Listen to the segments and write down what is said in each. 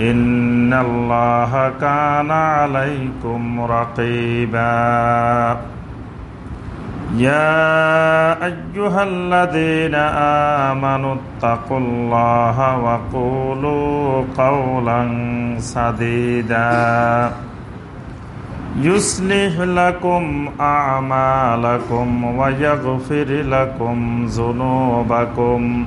إن الله كان عليكم رقيبا يا أيها الذين آمنوا اتقوا الله وقولوا قولا سديدا يصلح لكم أعمالكم ويغفر لكم ذنوبكم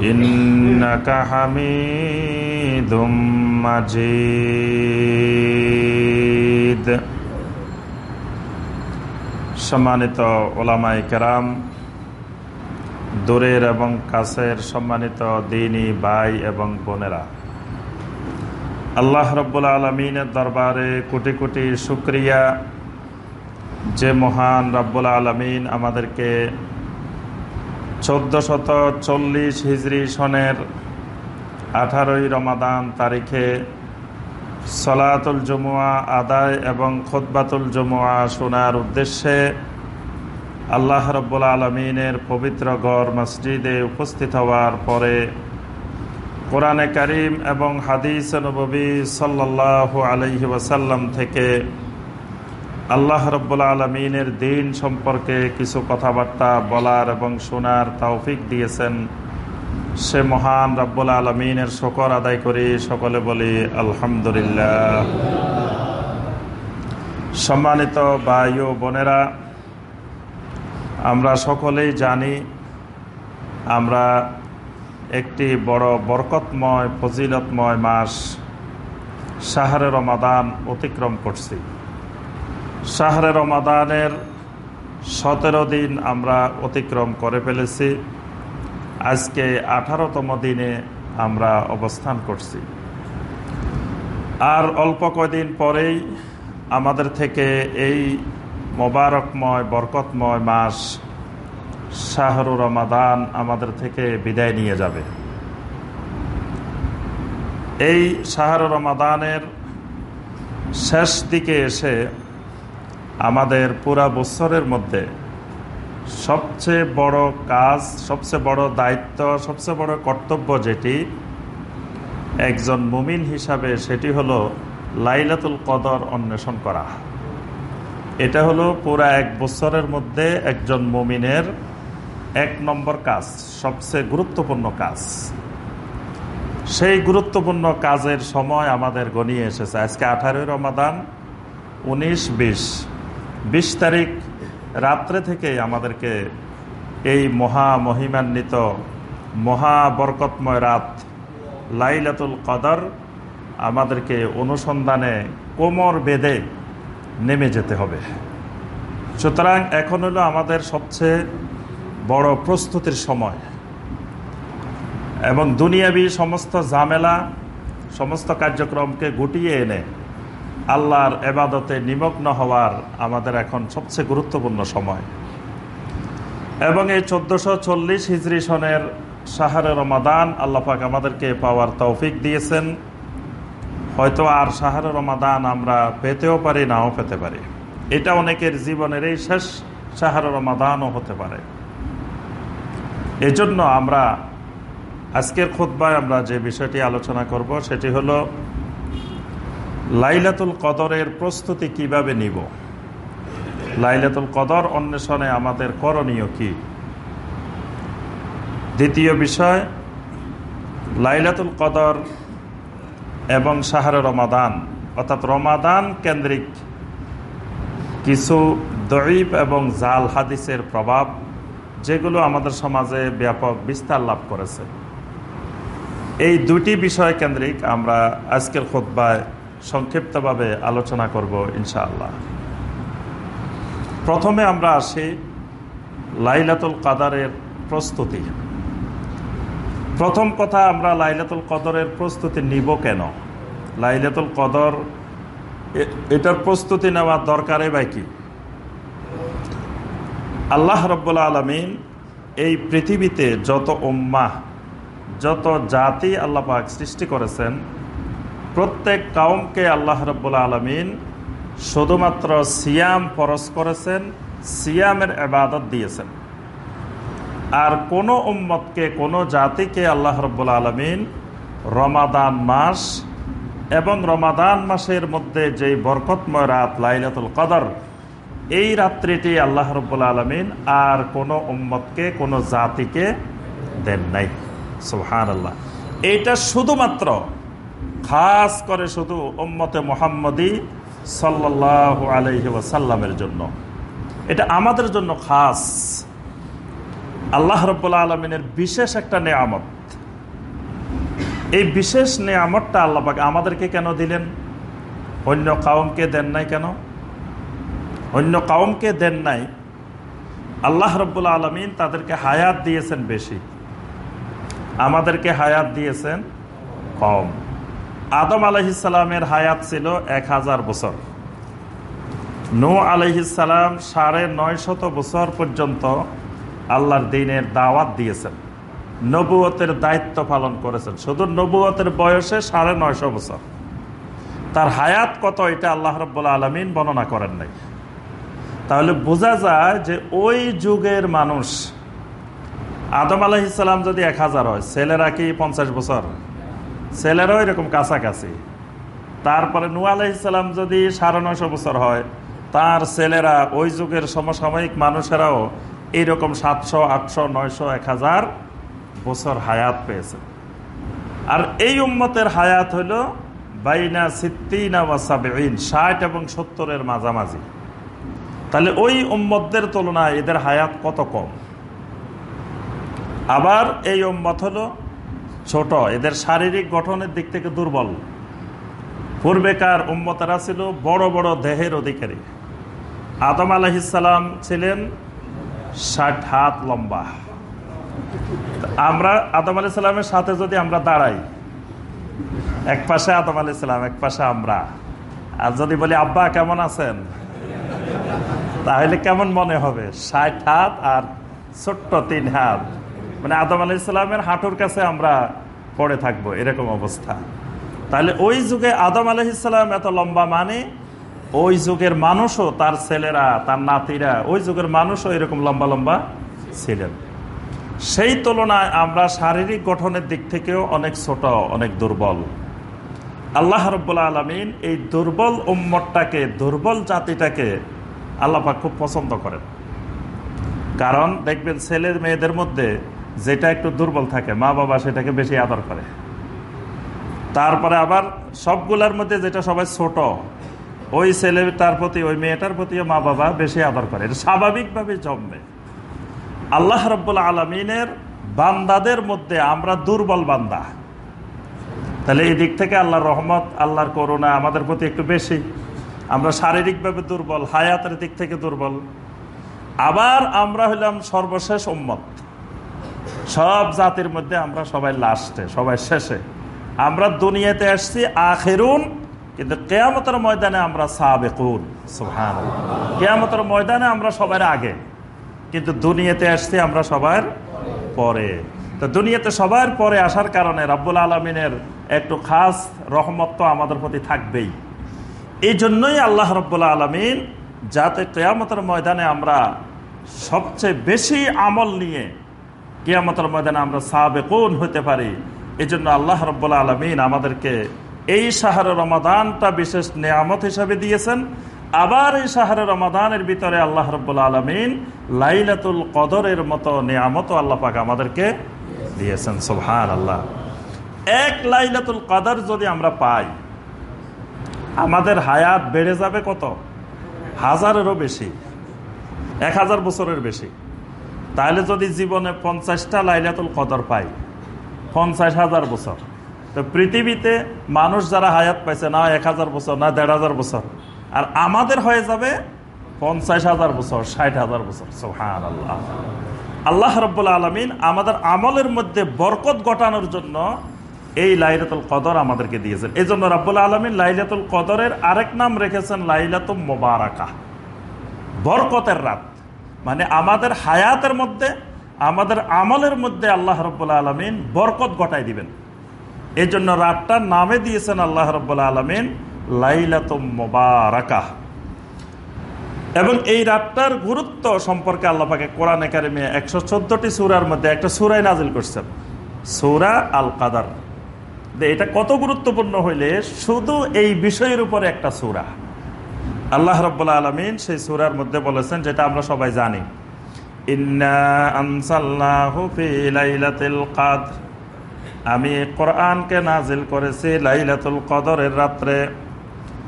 إنك حميد مجيد সম্মানিত ওলামাই কেরাম দূরের এবং কাছের সম্মানিত দিনী ভাই এবং বোনেরা আল্লাহ রব্বুল আলমিনের দরবারে কোটি কোটি শুক্রিয়া যে মহান রব্বুল আলমিন আমাদেরকে চোদ্দশত চল্লিশ হিজড়ি সনের আঠারোই রমাদান তারিখে সলাতুল জমুয়া আদায় এবং খোদবাতুল জমুয়া শোনার উদ্দেশ্যে আল্লাহ রব্বুল আলমিনের পবিত্র গড় মসজিদে উপস্থিত হওয়ার পরে কোরআনে করিম এবং হাদিস নবী সাল্লাহ আলহি ওয়াসাল্লাম থেকে আল্লাহ রব্বুল আলমিনের দিন সম্পর্কে কিছু কথাবার্তা বলার এবং শোনার তৌফিক দিয়েছেন। সে মহান রব্বুল আলমিনের শকর আদায় করি, সকলে বলি আলহামদুলিল্লাহ। সম্মানিত ভাই ও বোনেরা, আমরা সকলেই জানি আমরা একটি বড় বরকতময়, ফজিলতময় মাস, শাহরে রমাদান অতিক্রম করছি। শাহরে রমাদানের সতেরো দিন আমরা অতিক্রম করে ফেলেছি। আজকে আঠারোতম দিনে আমরা অবস্থান করছি। আর অল্প কয়দিন পরেই আমাদের থেকে এই মোবারকময়, বরকতময় মাস শাহরু রমাদান আমাদের থেকে বিদায় নিয়ে যাবে। এই শাহরু রমাদানের শেষ দিকে এসে আমাদের পুরা বছরের মধ্যে সবচেয়ে বড় কাজ, সবচেয়ে বড় দায়িত্ব, সবচেয়ে বড় কর্তব্য যেটি একজন মুমিন হিসাবে সেটি হলো লাইলাতুল কদর অন্বেষণ করা। এটা হলো পুরা এক বছরের মধ্যে একজন মুমিনের এক নম্বর কাজ, সবচেয়ে গুরুত্বপূর্ণ কাজ। সেই গুরুত্বপূর্ণ কাজের সময় আমাদের গনিয়ে এসেছে। আজকে আঠারোই রমাদান, উনিশ, বিশ। বিশ তারিখ রাত্রে থেকে আমাদেরকে এই মহা মহিমান্বিত মহা বরকতময় রাত, লাইলাতুল কদর, আমাদেরকে অনুসন্ধানে কোমর বেঁধে নেমে যেতে হবে। সুতরাং এখন হলো আমাদের সবচেয়ে বড় প্রস্তুতির সময়। এবং দুনিয়াবি সমস্ত ঝামেলা, সমস্ত কার্যক্রমকে গুটিয়ে এনে আল্লাহর এবাদতে নিমগ্ন হওয়ার আমাদের এখন সবচেয়ে গুরুত্বপূর্ণ সময়। এবং এই চোদ্দোশো চল্লিশ হিজরি সনের সাহারে রমাদান আল্লাপাক আমাদেরকে পাওয়ার তৌফিক দিয়েছেন। হয়তো আর সাহারে রমাদান আমরা পেতেও পারি, নাও পেতে পারি। এটা অনেকের জীবনের এই শেষ সাহারে রমাদানও হতে পারে। এজন্য আমরা আজকের খোদ্বায় আমরা যে বিষয়টি আলোচনা করব সেটি হলো লাইলাতুল কদরের প্রস্তুতি কীভাবে নিব? লাইলাতুল কদর অন্বেষণে আমাদের করণীয় কি? দ্বিতীয় বিষয়, লাইলাতুল কদর এবং সাহারে রমাদান, অর্থাৎ রমাদান কেন্দ্রিক কিছু দরিব এবং জাল হাদিসের প্রভাব, যেগুলো আমাদের সমাজে ব্যাপক বিস্তার লাভ করেছে। এই দুটি বিষয় কেন্দ্রিক আমরা আজকের খোদ্বায় সংক্ষিপ্তভাবে আলোচনা করব, ইনশাআল্লাহ। প্রথমে আমরা আসি লাইলাতুল কাদারের প্রস্তুতি। প্রথম কথা, আমরা লাইলাতুল কদরের প্রস্তুতি নিব কেন? লাইলাতুল কদর এটার প্রস্তুতি নেওয়ার দরকারে বা কি? আল্লাহ রব্বুল্লা আলমিন এই পৃথিবীতে যত উম্মাহ, যত জাতি আল্লাহ পাক সৃষ্টি করেছেন প্রত্যেক কাউমকে আল্লাহ রব্বুল্লা আলমিন শুধুমাত্র সিয়াম ফরজ করেছেন, সিয়ামের এবাদত দিয়েছেন। আর কোনো উম্মতকে, কোনো জাতিকে আল্লাহ রব্বুল আলমিন রমাদান মাস এবং রমাদান মাসের মধ্যে যেই বরকতময় রাত, লাইলাতুল কদর, এই রাত্রিটি আল্লাহ রব্বুল আলমিন আর কোনো উম্মতকে, কোনো জাতিকে দেন নাই। সুহান আল্লাহ এইটা শুধুমাত্র খাস করে শুধু উম্মতে মোহাম্মদী সাল্লাহ আলহি ওয়াসাল্লামের জন্য। এটা আমাদের জন্য খাস। আল্লাহ রব্বুল্লা আলমিনের বিশেষ একটা নেয়ামত। এই বিশেষ নেয়ামতটা আল্লাপাকে আমাদেরকে কেন দিলেন? অন্য কাউমকে দেন নাই কেন? অন্য কাউমকে দেন নাই। আল্লাহ রব্বুল্লা আলমিন তাদেরকে হায়াত দিয়েছেন বেশি। আমাদেরকে হায়াত দিয়েছেন কম। আদম আলহিসাল্লামের হায়াত ছিল এক হাজার বছর। নু আলহিসাল্লাম সাড়ে নয় শত বছর পর্যন্ত আল্লাহর দিনের দাওয়াত দিয়েছেন। নবুয়তের দায়িত্ব পালন করেছেন। শুধু নবুয়তের বয়সে সাড়ে নয়শো বছর। তার হায়াত কত এটা আল্লাহ রব্বুল্লা আলমিন বর্ণনা করেন নাই। তাহলে বোঝা যায় যে ওই যুগের মানুষ আদম আলাহিসাল্লাম যদি এক হাজার হয়, ছেলেরা কি পঞ্চাশ বছর? ছেলেরাও এরকম কাছাকাছি। তারপরে নু আলাইসাল্লাম যদি সাড়ে নয়শো বছর হয়, তার ছেলেরা ওই যুগের সমসাময়িক মানুষেরাও এইরকম সাতশো, আটশো, নয়শো, এক হাজার বছর হায়াত পেয়েছে। আর এই উম্মতের হায়াত হইল বাইনা সিদ্দিনা ওয়াসাবিন ষাট এবং সত্তরের মাঝামাঝি। তাহলে ওই উম্মতদের তুলনায় এদের হায়াত কত কম? আবার এই উম্মত হলো ছোট, এদের শারীরিক গঠনের দিক থেকে দুর্বল। পূর্বেকার উম্মতারা ছিল বড় বড় দেহের অধিকারী। আদম আলহিসাল্লাম ছিলেন ষাট হাত লম্বা। আমরা আদম আলি সাল্লামের সাথে যদি আমরা দাঁড়াই, এক পাশে আদম আলি ইসলাম এক পাশে আমরা। আর যদি বলি, আব্বা, কেমন আছেন? তাহলে কেমন মনে হবে? ষাট হাত আর ছোট্ট তিন হাত। মানে আদম আলি ইসলামের হাঁটুর কাছে আমরা পড়ে থাকব, এরকম অবস্থা। তাহলে ওই যুগে আদম আলহিসাম এত লম্বা মানে ওই যুগের মানুষও তার ছেলেরা, তার নাতিরা, ওই যুগের মানুষও এরকম লম্বা লম্বা ছিলেন। সেই তুলনায় আমরা শারীরিক গঠনের দিক থেকেও অনেক ছোট, অনেক দুর্বল। আল্লাহ রব্বুল্লা আলমিন এই দুর্বল উম্মতটাকে, দুর্বল জাতিটাকে আল্লাপা খুব পছন্দ করেন। কারণ দেখবেন ছেলের মেয়েদের মধ্যে যেটা একটু দুর্বল থাকে, মা বাবা সেটাকে বেশি আদর করে। তারপরে আবার সবগুলার মধ্যে যেটা সবাই ছোট, ওই ছেলেটার প্রতি, ওই মেয়েটার প্রতিও মা বাবা বেশি আদর করে। এটা স্বাভাবিকভাবে জন্মে। আল্লাহ রব্বুল্লা আলমিনের বান্দাদের মধ্যে আমরা দুর্বল বান্দা। তাহলে এই দিক থেকে আল্লাহর রহমত, আল্লাহর করুণা আমাদের প্রতি একটু বেশি। আমরা শারীরিকভাবে দুর্বল, হায়াতের দিক থেকে দুর্বল। আবার আমরা হইলাম সর্বশেষ উম্মত। সব জাতির মধ্যে আমরা সবাই লাস্টে, সবাই শেষে। আমরা দুনিয়াতে আসছি, আখেরুন, কিন্তু কেয়ামতের ময়দানে আমরা সাবেকুন সুহান কেয়ামতের ময়দানে আমরা সবার আগে, কিন্তু দুনিয়াতে আসছি আমরা সবার পরে। তো দুনিয়াতে সবার পরে আসার কারণে রাব্বুল আলমিনের একটু খাস রহমত তো আমাদের প্রতি থাকবেই। এই জন্যই আল্লাহ রব্বুল্লা আলমিন যাতে কেয়ামতের ময়দানে আমরা সবচেয়ে বেশি আমল নিয়ে কেয়ামতের ময়দানে আমরা সাবেকুন হতে পারি। এই জন্য আল্লাহ রব্বুল্লা আলমিন আমাদেরকে এই সাহারে রমাদানটা বিশেষ নিয়ামত হিসাবে দিয়েছেন। আবার এই সাহারে রমাদানের ভিতরে আল্লাহ রব্বুল্লা আলমিন লাইলাতুল কদরের মতো নিয়ামত আল্লাহ পাক আমাদেরকে দিয়েছেন। সোহান আল্লাহ এক লাইলাতুল কদর যদি আমরা পাই, আমাদের হায়াত বেড়ে যাবে কত? হাজারেরও বেশি। এক হাজার বছরের বেশি। তাহলে যদি জীবনে পঞ্চাশটা লাইলাতুল কদর পাই, পঞ্চাশ হাজার বছর। তো পৃথিবীতে মানুষ যারা হায়াত পাইছে, না এক হাজার বছর, না দেড় হাজার বছর, আর আমাদের হয়ে যাবে পঞ্চাশ হাজার বছর, ষাট হাজার বছর। সোহান আল্লাহ আল্লাহ রব্বুল্লা আলমিন আমাদের আমলের মধ্যে বরকত ঘটানোর জন্য এই লাইলাতুল কদর আমাদেরকে দিয়েছেন। এই জন্য রব্বুল্লা আলমিন লাইলাতুল কদরের আরেক নাম রেখেছেন লাইলাতুল মোবারকা। বরকতের রাত। মানে আমাদের হায়াতের মধ্যে, আমাদের আমলের মধ্যে আল্লাহ রব্বুল্লা আলমিন বরকত ঘটাই দিবেন। এই জন্য রাতটার নামে দিয়েছেন আল্লাহ রব্বুল্লা আলমিন, লাইলাতুম মোবারকা এবং এই রাতটার গুরুত্ব সম্পর্কে আল্লাপাকে কোরআন একাডেমি একশো চোদ্দটি সুরার মধ্যে একটা সুরাই নাজিল করছেন। সুরা আল কাদার এটা কত গুরুত্বপূর্ণ হইলে শুধু এই বিষয়ের উপরে একটা সুরা। আল্লাহ রব্বুল্লা আলমিন সেই সুরার মধ্যে বলেছেন, যেটা আমরা সবাই জানি। আমি কোরআনকে নাজিল করেছি লাইলাতুল কদরের রাত্রে।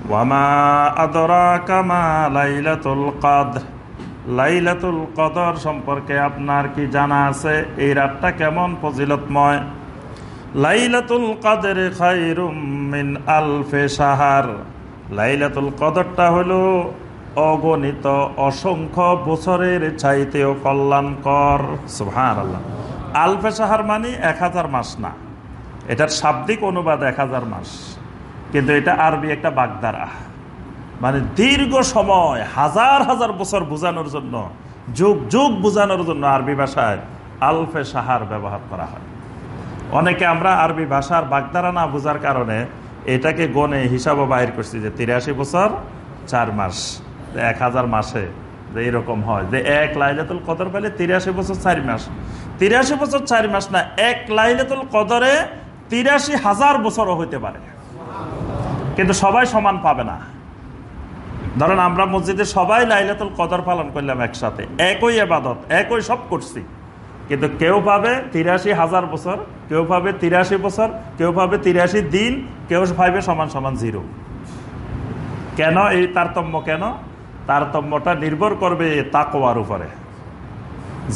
ওয়ামা আদরা কামা লাইলাতুল কদর। লাইলাতুল কদর সম্পর্কে আপনার কি জানা আছে? এই রাতটা কেমন ফজিলতময়? লাইলাতুল কদর খাইরুম মিন আলফে সাহার লাইলাতুল কদরটা হলো অগণিত অসংখ্য বছরের চাইতেও কল্যাণকর। সুহার আল্লাহ আলফে সাহার মানে এক হাজার মাস না। এটার শাব্দিক অনুবাদ এক হাজার মাস। কিন্তু এটা আরবি একটা বাগদারা। মানে দীর্ঘ সময়, হাজার হাজার বছর বোঝানোর জন্য, যুগ যুগ বোঝানোর জন্য আরবি ভাষায় আলফে সাহার ব্যবহার করা হয়। অনেকে আমরা আরবি ভাষার বাগদারা না বোঝার কারণে এটাকে গনে হিসাবও বাহির করছি যে তিরাশি বছর চার মাস এক হাজার মাসে যে এরকম হয়। যে এক লাইলাতুল কদর পেলে তিরাশি বছর চার মাস। তিরাশি বছর চার মাস না, এক লাইলাতুল কদরে তিরাশি হাজার বছরও হইতে পারে। কিন্তু সবাই সমান পাবে না। ধরেন আমরা মসজিদে সবাই লাইলাতুল কদর পালন করলাম একসাথে। একই আবাদত একই সব করছি। কিন্তু কেউ পাবে তিরাশি হাজার বছর কেউ পাবে তিরাশি বছর, কেউ পাবে তিরাশি দিন, কেউ পাইবে সমান সমান জিরো। কেন এই তারতম্য কেন? তারতম্যটা নির্ভর করবে তাকোয়ার উপরে।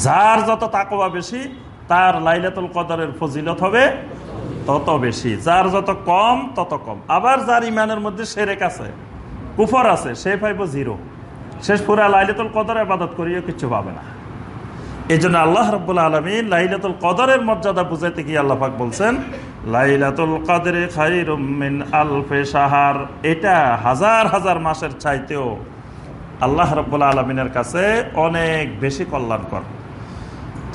যার যত তাকোয়া বেশি, তার লাইলাতুল কদরের ফজিলত হবে তত বেশি। যার যত কম, তত কম। আবার যার ইমানের মধ্যে সেরেক আছে, কুফর আছে, সে পাইব জিরো। শেষ পুরা লাইলাতুল কদর আবাদত করিও কিছু পাবে না। এই জন্য আল্লাহ রব্বুল আলমী লাইলাতুল কদরের মর্যাদা বুঝাইতে গিয়ে আল্লাহাক বলছেন, লাইলাতুল কাদরে খাইরুম মিন আলফে সাহার এটা হাজার হাজার মাসের চাইতেও আল্লাহ রব্বুল আলমিনের কাছে অনেক বেশি কল্যাণকর।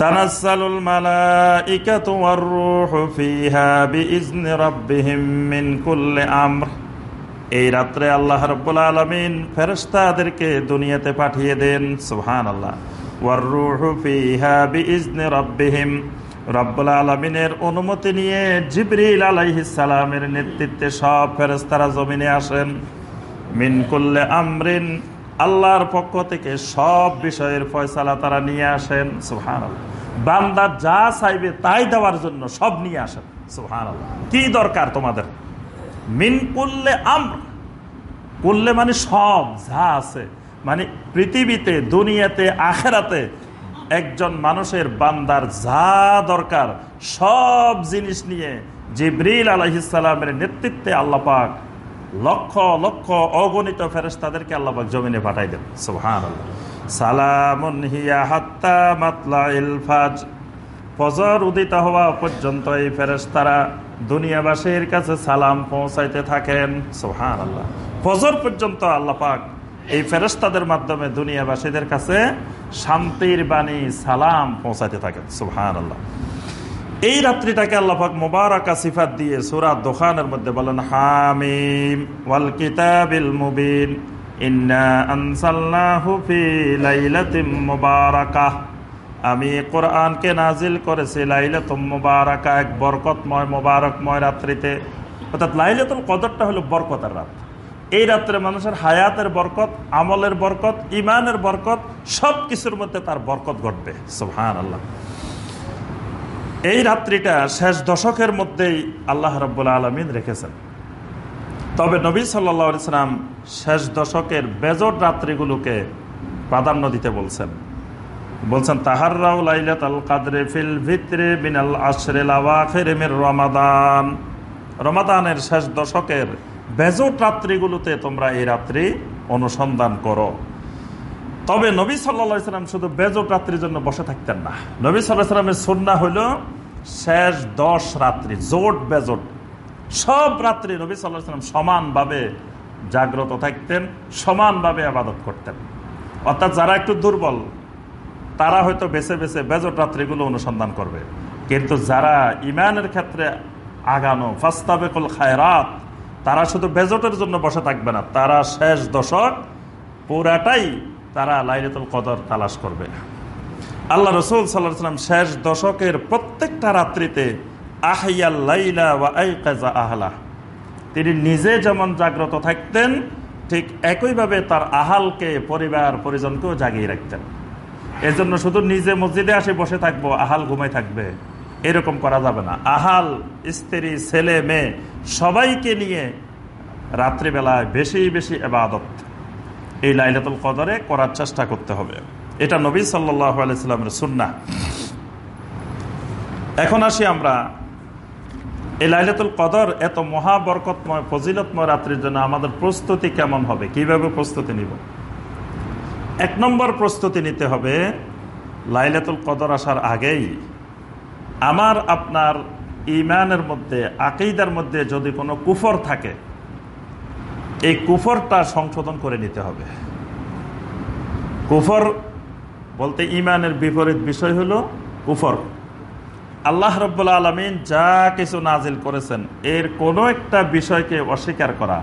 তানাজ্জালুল মালাইকাতু ওয়ার রূহু ফিহা বিইজনি রাব্বিহিম মিন কুল্লি আমর। এই রাত্রে আল্লাহ রব্বুল আলমিন ফেরেস্তাদেরকে দুনিয়াতে পাঠিয়ে দেন সুহান আল্লাহ রব্বিহিম। রব্বুল আলমিনের অনুমতি নিয়ে জিবরিল আলাইহিসালামের নেতৃত্বে সব ফেরেস্তারা জমিনে আসেন। মিনকুল্লে আমরিন, আল্লাহর পক্ষ থেকে সব বিষয়ের ফয়সালা তারা নিয়ে আসেন। সুহান বান্দার যা চাইবে তাই দেওয়ার জন্য সব নিয়ে আসেন। সুহান কি দরকার তোমাদের? মিন করলে আমরা। করলে মানে সব, যা আছে। মানে পৃথিবীতে, দুনিয়াতে, আখেরাতে একজন মানুষের বান্দার যা দরকার, সব জিনিস নিয়ে জিব্রিল আলহিসামের নেতৃত্বে আল্লাপাক লক্ষ লক্ষ অগণিত ফেরেস তাদেরকে আল্লাপাক জমিনে পাঠাই দেন। সুহান হাত্তা মাতলা ইলফাজ ফজর উদিত হওয়া পর্যন্ত এই দুনিয়াবাসীর কাছে সালাম পৌঁছাইতে থাকেন। আল্লাহ ফজর পর্যন্ত আল্লাহ পাক এই ফেরেস্তাদের মাধ্যমে দুনিয়াবাসীদের কাছে শান্তির বাণী, সালাম পৌঁছাইতে থাকেন সোহান আল্লাহ এই রাত্রিটাকে আল্লাহাক মুবারকা সিফাত দিয়ে সুরা দোকানের মধ্যে বলেন, হামিম ওয়াল কিতাবিল মুবিন আমি কোরআনকে নাজিল করেছি লাইলাতুম মুবারাকা, এক বরকতময়, মুবারকময় রাত্রিতে। অর্থাৎ লাইলাতুল কদরটা হলো বরকতের রাত। এই রাত্রে মানুষের হায়াতের বরকত, আমলের বরকত ইমানের বরকত সব কিছুর মধ্যে তার বরকত ঘটবে। সুহান আল্লাহ এই রাত্রিটা শেষ দশকের মধ্যেই আল্লাহ রব্বুল্লা আলমিন রেখেছেন। তবে নবী সাল্লা সাল্লাম শেষ দশকের বেজর রাত্রিগুলোকে প্রাধান্য দিতে বলছেন। বলছেন তাহাররাও লাইলাত আল কাদরে ফিল ভিতরে বিনাল আশরে রমাদান। রমাদানের শেষ দশকের বেজট রাত্রিগুলোতে তোমরা এই রাত্রি অনুসন্ধান করো। তবে নবী সাল্লা সাল্লাম শুধু বেজট রাত্রির জন্য বসে থাকতেন না। নবী সাল্লাহ সাল্লামের সন্না হইল শেষ দশ রাত্রি, জোট বেজট। সব রাত্রি নবী সাল্লাহ সাল্লাম সমানভাবে জাগ্রত থাকতেন, সমানভাবে আবাদত করতেন। অর্থাৎ যারা একটু দুর্বল, তারা হয়তো বেছে বেছে বেজট রাত্রিগুলো অনুসন্ধান করবে। কিন্তু যারা ইমানের ক্ষেত্রে আগানো, ফাস্তাবেকুল খায়রাত তারা শুধু বেজটের জন্য বসে থাকবে না, তারা শেষ দশক পুরাটাই তারা লাইলাতুল কদর তালাশ করবে। আল্লাহ রসুল সাল্লাহ সাল্লাম শেষ দশকের প্রত্যেকটা রাত্রিতে আহিয়াল লাইলা ওয়া আহলা। তিনি নিজে যেমন জাগ্রত থাকতেন, ঠিক একইভাবে তার আহালকে, পরিবার, পরিজনকেও জাগিয়ে রাখতেন। এজন্য শুধু নিজে মসজিদে আসে বসে থাকব, আহাল ঘুমাই থাকবে। এরকম করা যাবে না। আহাল, স্ত্রী, ছেলে, মেয়ে সবাইকে নিয়ে রাত্রিবেলায় বেশি বেশি এবাদত। এই লাইলাতুল কদরে করার চেষ্টা করতে হবে। এটা নবী সাল্লাহ সুন্না এখন আসি আমরা, এই লাইলাতুল কদর এত মহাবরকতময়, ফজিলতময় রাত্রির জন্য আমাদের প্রস্তুতি কেমন হবে? কীভাবে প্রস্তুতি নিব? এক নম্বর প্রস্তুতি নিতে হবে, লাইলাতুল কদর আসার আগেই আমার, আপনার ইমানের মধ্যে আকেইদার মধ্যে যদি কোনো কুফর থাকে, এই কুফরটা সংশোধন করে নিতে হবে। কুফর বলতে ইমানের বিপরীত বিষয় হলো কুফর। আল্লাহ রব্বুল্লা আলমিন যা কিছু নাজিল করেছেন, এর কোনো একটা বিষয়কে অস্বীকার করা,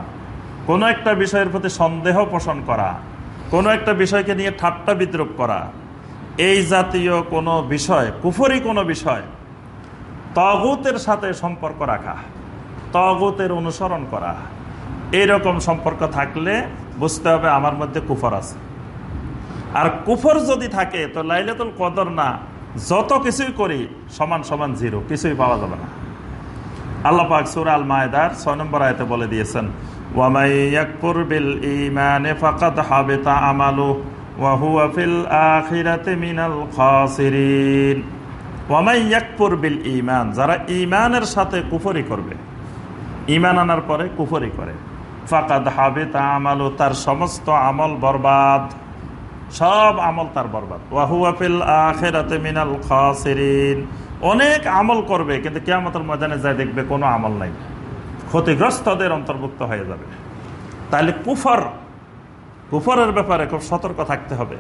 কোনো একটা বিষয়ের প্রতি সন্দেহ পোষণ করা, কোনো একটা বিষয়কে নিয়ে ঠাট্টা বিদ্রুপ করা, এই জাতীয় কোনো বিষয়, কুফরি কোনো বিষয় তগুতের সাথে সম্পর্ক রাখা, তগুতের অনুসরণ করা এইরকম সম্পর্ক থাকলে বুঝতে হবে আমার মধ্যে কুফর আছে। আর কুফর যদি থাকে, তো লাইলাতুল কদর না, যত কিছুই করি, সমান সমান জিরো, কিছুই পাওয়া যাবে না। আল্লাহ পাক সুর আল মায়দার ছয় নম্বর আয়তে বলে দিয়েছেন ওয়ামাইয়াকপুর খাসিরিন ওয়ামাইয়াকপুর বিল ইমান যারা ইমানের সাথে কুফরি করবে। ইমান আনার পরে কুফরি করে। ফাকাদ হাবেতা আমালু, তার সমস্ত আমল বরবাদ। সব আমল তার বরবাদ। ওয়াহুয়া ফিল আখিরাতে মিনাল খাসিরিন। অনেক আমল করবে, কিন্তু কেয়ামতের ময়দানে যায় দেখবে কোনো আমল নাই। ক্ষতিগ্রস্তদের অন্তর্ভুক্ত হয়ে যাবে। তাহলে কুফর, কুফরের ব্যাপারে খুব সতর্ক থাকতে হবে।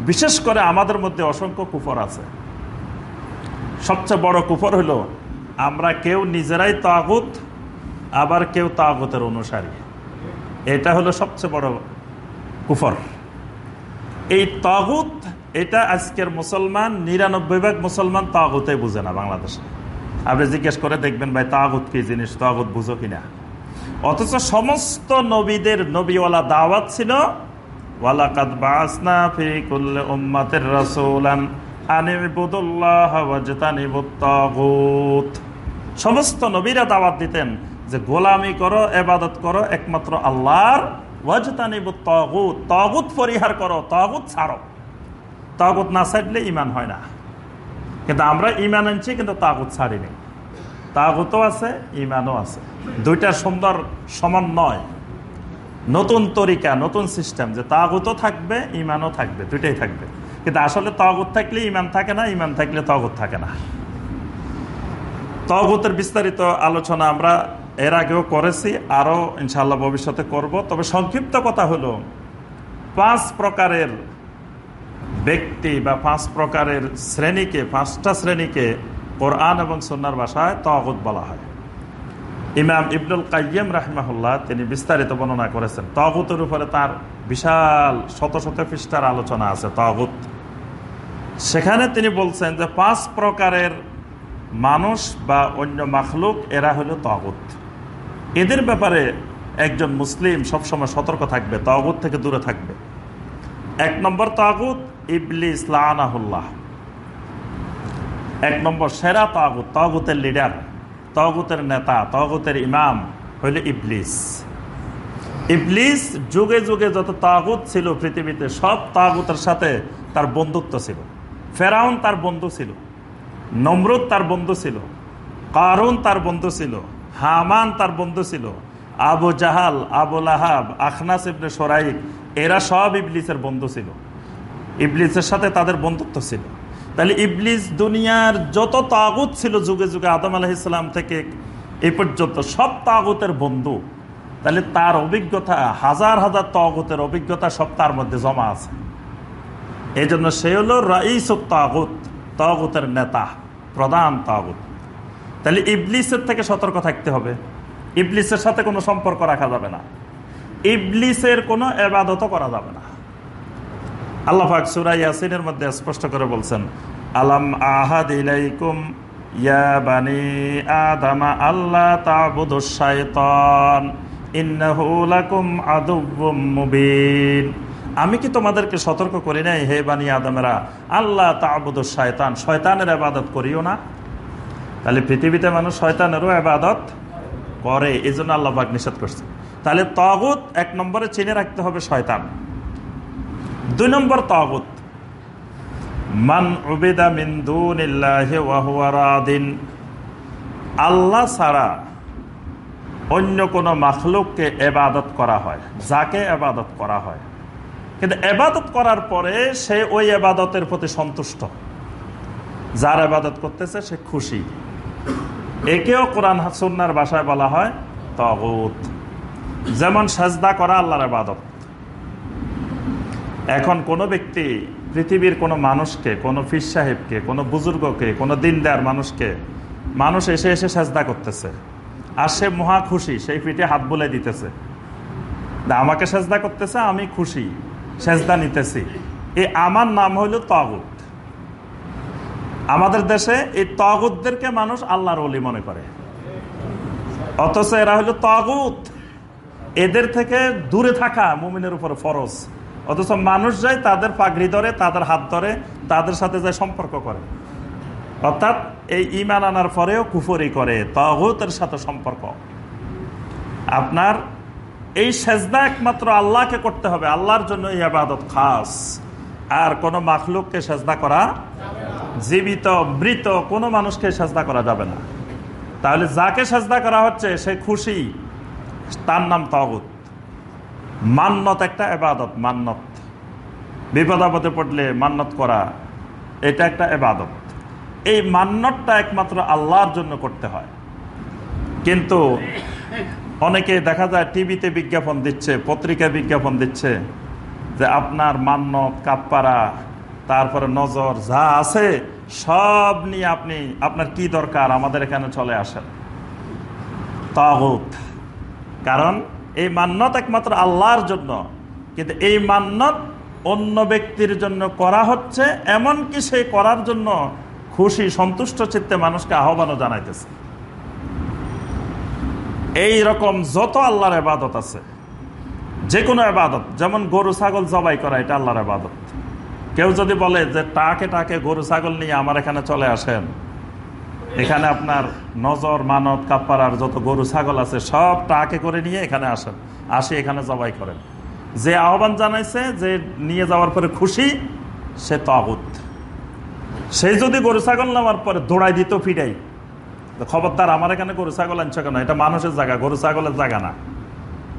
বিশেষ করে আমাদের মধ্যে অসংখ্য কুফর আছে। সবচেয়ে বড় কুফর হলো, আমরা কেউ নিজেরাই তাগুত, আবার কেউ তাগুতের অনুসারী। এটা হলো সবচেয়ে বড় কুফর। এই তাগুত, এটা আজকের মুসলমান, নিরানব্বই ভাগ মুসলমান তাগুতে বুঝে না বাংলাদেশে। আপনি জিজ্ঞেস করে দেখবেন, ভাই, তাগুত কি জিনিস? তাগুত বুঝো কিনা? অথচ সমস্ত নবীদের নবীওয়ালা দাওয়াত ছিল, ওয়ালাকাদ বাসনা ফি উম্মাতির রাসূলান। সমস্ত নবীরা দাওয়াত দিতেন যে, গোলামি করো, এবাদত করো, একমাত্র আল্লাহর ওয়াজতানিবুত তাগুত তাগুত পরিহার করো, তাগুত ছাড়ো। তাগুত না ছাড়লে ইমান হয় না। কিন্তু আমরা ইমান আনছি, কিন্তু তাগুত ছাড়িনি। তাগুতও আছে ইমানও আছে। দুইটার সুন্দর সমন্বয় নতুন তরিকা, নতুন সিস্টেম যে, তাগুতও থাকবে ইমানও থাকবে, দুইটাই থাকবে। কিন্তু আসলে তগুত থাকলে ইমান থাকে না ইমান থাকলে তগুত থাকে না। তগুতের বিস্তারিত আলোচনা আমরা এর আগেও করেছি, আরও ইনশাল্লাহ ভবিষ্যতে করব। তবে সংক্ষিপ্ত কথা হলো, পাঁচ প্রকারের ব্যক্তি বা পাঁচ প্রকারের শ্রেণীকে, পাঁচটা শ্রেণীকে কোরআন এবং সন্ন্যার ভাষায় তগুত বলা হয়। ইমাম ইবনুল কাইম রাহমাহুল্লাহ তিনি বিস্তারিত বর্ণনা করেছেন। তগুতের উপরে তার বিশাল শত শত পৃষ্ঠার আলোচনা আছে, তগুত। সেখানে তিনি বলছেন যে পাঁচ প্রকারের মানুষ বা অন্য মাখলুক, এরা হলো তগুত। এদের ব্যাপারে একজন মুসলিম সবসময় সতর্ক থাকবে, তগুত থেকে দূরে থাকবে। এক নম্বর তাগুত, ইবলিস লানাহুল্লাহ। এক নম্বর সেরা তাগুত, তাগুতের লিডার। তগুতের নেতা, তগুতের ইমাম হইল ইবলিস। ইবলিস যুগে যুগে যত তাগুত ছিল পৃথিবীতে, সব তাগুতের সাথে তার বন্ধুত্ব ছিল। ফেরাউন তার বন্ধু ছিল, নমরুদ তার বন্ধু ছিল, কারুন তার বন্ধু ছিল, হামান তার বন্ধু ছিল, আবু জাহাল আবুল আহাব আখনাস ইবনে সরাইক এরা সব ইবলিসের বন্ধু ছিল। ইবলিসের সাথে তাদের বন্ধুত্ব ছিল। তাহলে ইবলিস দুনিয়ার যত তাগুত ছিল যুগে যুগে আদম আলহিসাম থেকে এ পর্যন্ত সব তাগুতের বন্ধু। তাহলে তার অভিজ্ঞতা, হাজার হাজার তগুতের অভিজ্ঞতা সব তার মধ্যে জমা আছে। এই জন্য সে হলো রাইস তাগুত, তগুতের নেতা, প্রধান তাগুত। তাহলে ইবলিসের থেকে সতর্ক থাকতে হবে। ইবলিসের সাথে কোনো সম্পর্ক রাখা যাবে না। ইবলিসের কোনো এবাদত করা যাবে না। আল্লাহাক সুরাই ইয়াসিনের মধ্যে স্পষ্ট করে বলছেন, আলাম আহাদ ইলাইকুম, ইয়া বানি আদামা আল্লাহ তাবুদুশ শাইতান, ইন্নাহু লাকুম আদুব্বুম মুবিন। আমি কি তোমাদেরকে সতর্ক করি নাই, হে বানি আদমেরা? আল্লাহ তাবুদুশ শয়তান শয়তানের আবাদত করিও না। তাহলে পৃথিবীতে মানুষ শয়তানেরও আবাদত করে এই জন্য আল্লাহ নিষেধ করছে। তাহলে তগুত এক নম্বরে চিনে রাখতে হবে শয়তান। দুই নম্বর তগুত। মান উবেদা মিন্দুন আল্লাহ ছাড়া অন্য কোন মাখলুককে এবাদত করা হয়, যাকে এবাদত করা হয়। কিন্তু এবাদত করার পরে সে ওই এবাদতের প্রতি সন্তুষ্ট। যার এবাদত করতেছে, সে খুশি। একেও কোরআন হাসুন্নার বাসায় বলা হয় তগুত। যেমন সাজদা করা আল্লাহর আবাদত এখন কোনো ব্যক্তি পৃথিবীর কোনো মানুষকে, কোনো ফির সাহেবকে, কোনো বুজুর্গকে, কোনো দিনদার মানুষকে, মানুষ এসে এসে সাজদা করতেছে। আর সে মহা খুশি, সেই পিঠে হাত বলে দিতেছে। আমাকে সাজদা করতেছে, আমি খুশি, সেজদা নিতেছি। এই আমার নাম হইল তগুত। আমাদের দেশে এই তগুতদেরকে মানুষ আল্লাহর অলি মনে করে। অথচ এরা হইল তগুত। এদের থেকে দূরে থাকা মুমিনের উপর ফরজ। অথচ মানুষ যায় তাদের পাগড়ি ধরে, তাদের হাত ধরে, তাদের সাথে যায় সম্পর্ক করে। অর্থাৎ এই ইমান আনার পরেও কুফরি করে, তগুতের সাথে সম্পর্ক। আপনার এই সেজদা একমাত্র আল্লাহকে করতে হবে, আল্লাহর জন্য এই আবাদত খাস। আর কোনো মাখলুককে সেজদা করা জীবিত, মৃত কোনো মানুষকে সেজদা করা যাবে না। তাহলে যাকে সেজদা করা হচ্ছে, সে খুশি, তার নাম তগুত। মান্নত একটা এবাদত, মান্নত। বিপদ আপদে পড়লে মান্নত করা, এটা একটা এবাদত। এই মান্যতটা একমাত্র আল্লাহর জন্য করতে হয়। কিন্তু অনেকে দেখা যায় টিভিতে বিজ্ঞাপন দিচ্ছে, পত্রিকায় বিজ্ঞাপন দিচ্ছে যে আপনার মান্যত কাপ্পারা, তারপরে নজর যা আছে সব নিয়ে আপনি, আপনার কি দরকার? আমাদের এখানে চলে আসেন। তাগুত। কারণ এই মান্যত একমাত্র আল্লাহর জন্য। কিন্তু এই মান্যত অন্য ব্যক্তির জন্য করা হচ্ছে, এমনকি সে করার জন্য খুশি, সন্তুষ্ট চিত্তে মানুষকে আহ্বানও জানাইতেছে। এই রকম যত আল্লাহর আবাদত আছে যে কোনো আবাদত যেমন গরু, ছাগল জবাই করা, এটা আল্লাহর আবাদত কেউ যদি বলে যে, টাকে টাকে গরু, ছাগল নিয়ে আমার এখানে চলে আসেন। এখানে আপনার নজর, মানত, কাপ্পারার যত গরু, ছাগল আছে, সব টাকে করে নিয়ে এখানে আসেন। আসে এখানে জবাই করেন। যে আহ্বান জানাইছে যে নিয়ে যাওয়ার পরে খুশি, সে তাগুত। সে যদি গরু, ছাগল নেওয়ার পরে দৌড়াই দিত ফিরাই খবরদার, আমার এখানে গরু, ছাগল আনছে কেন? এটা মানুষের জায়গা, গরু, ছাগলের জায়গা না।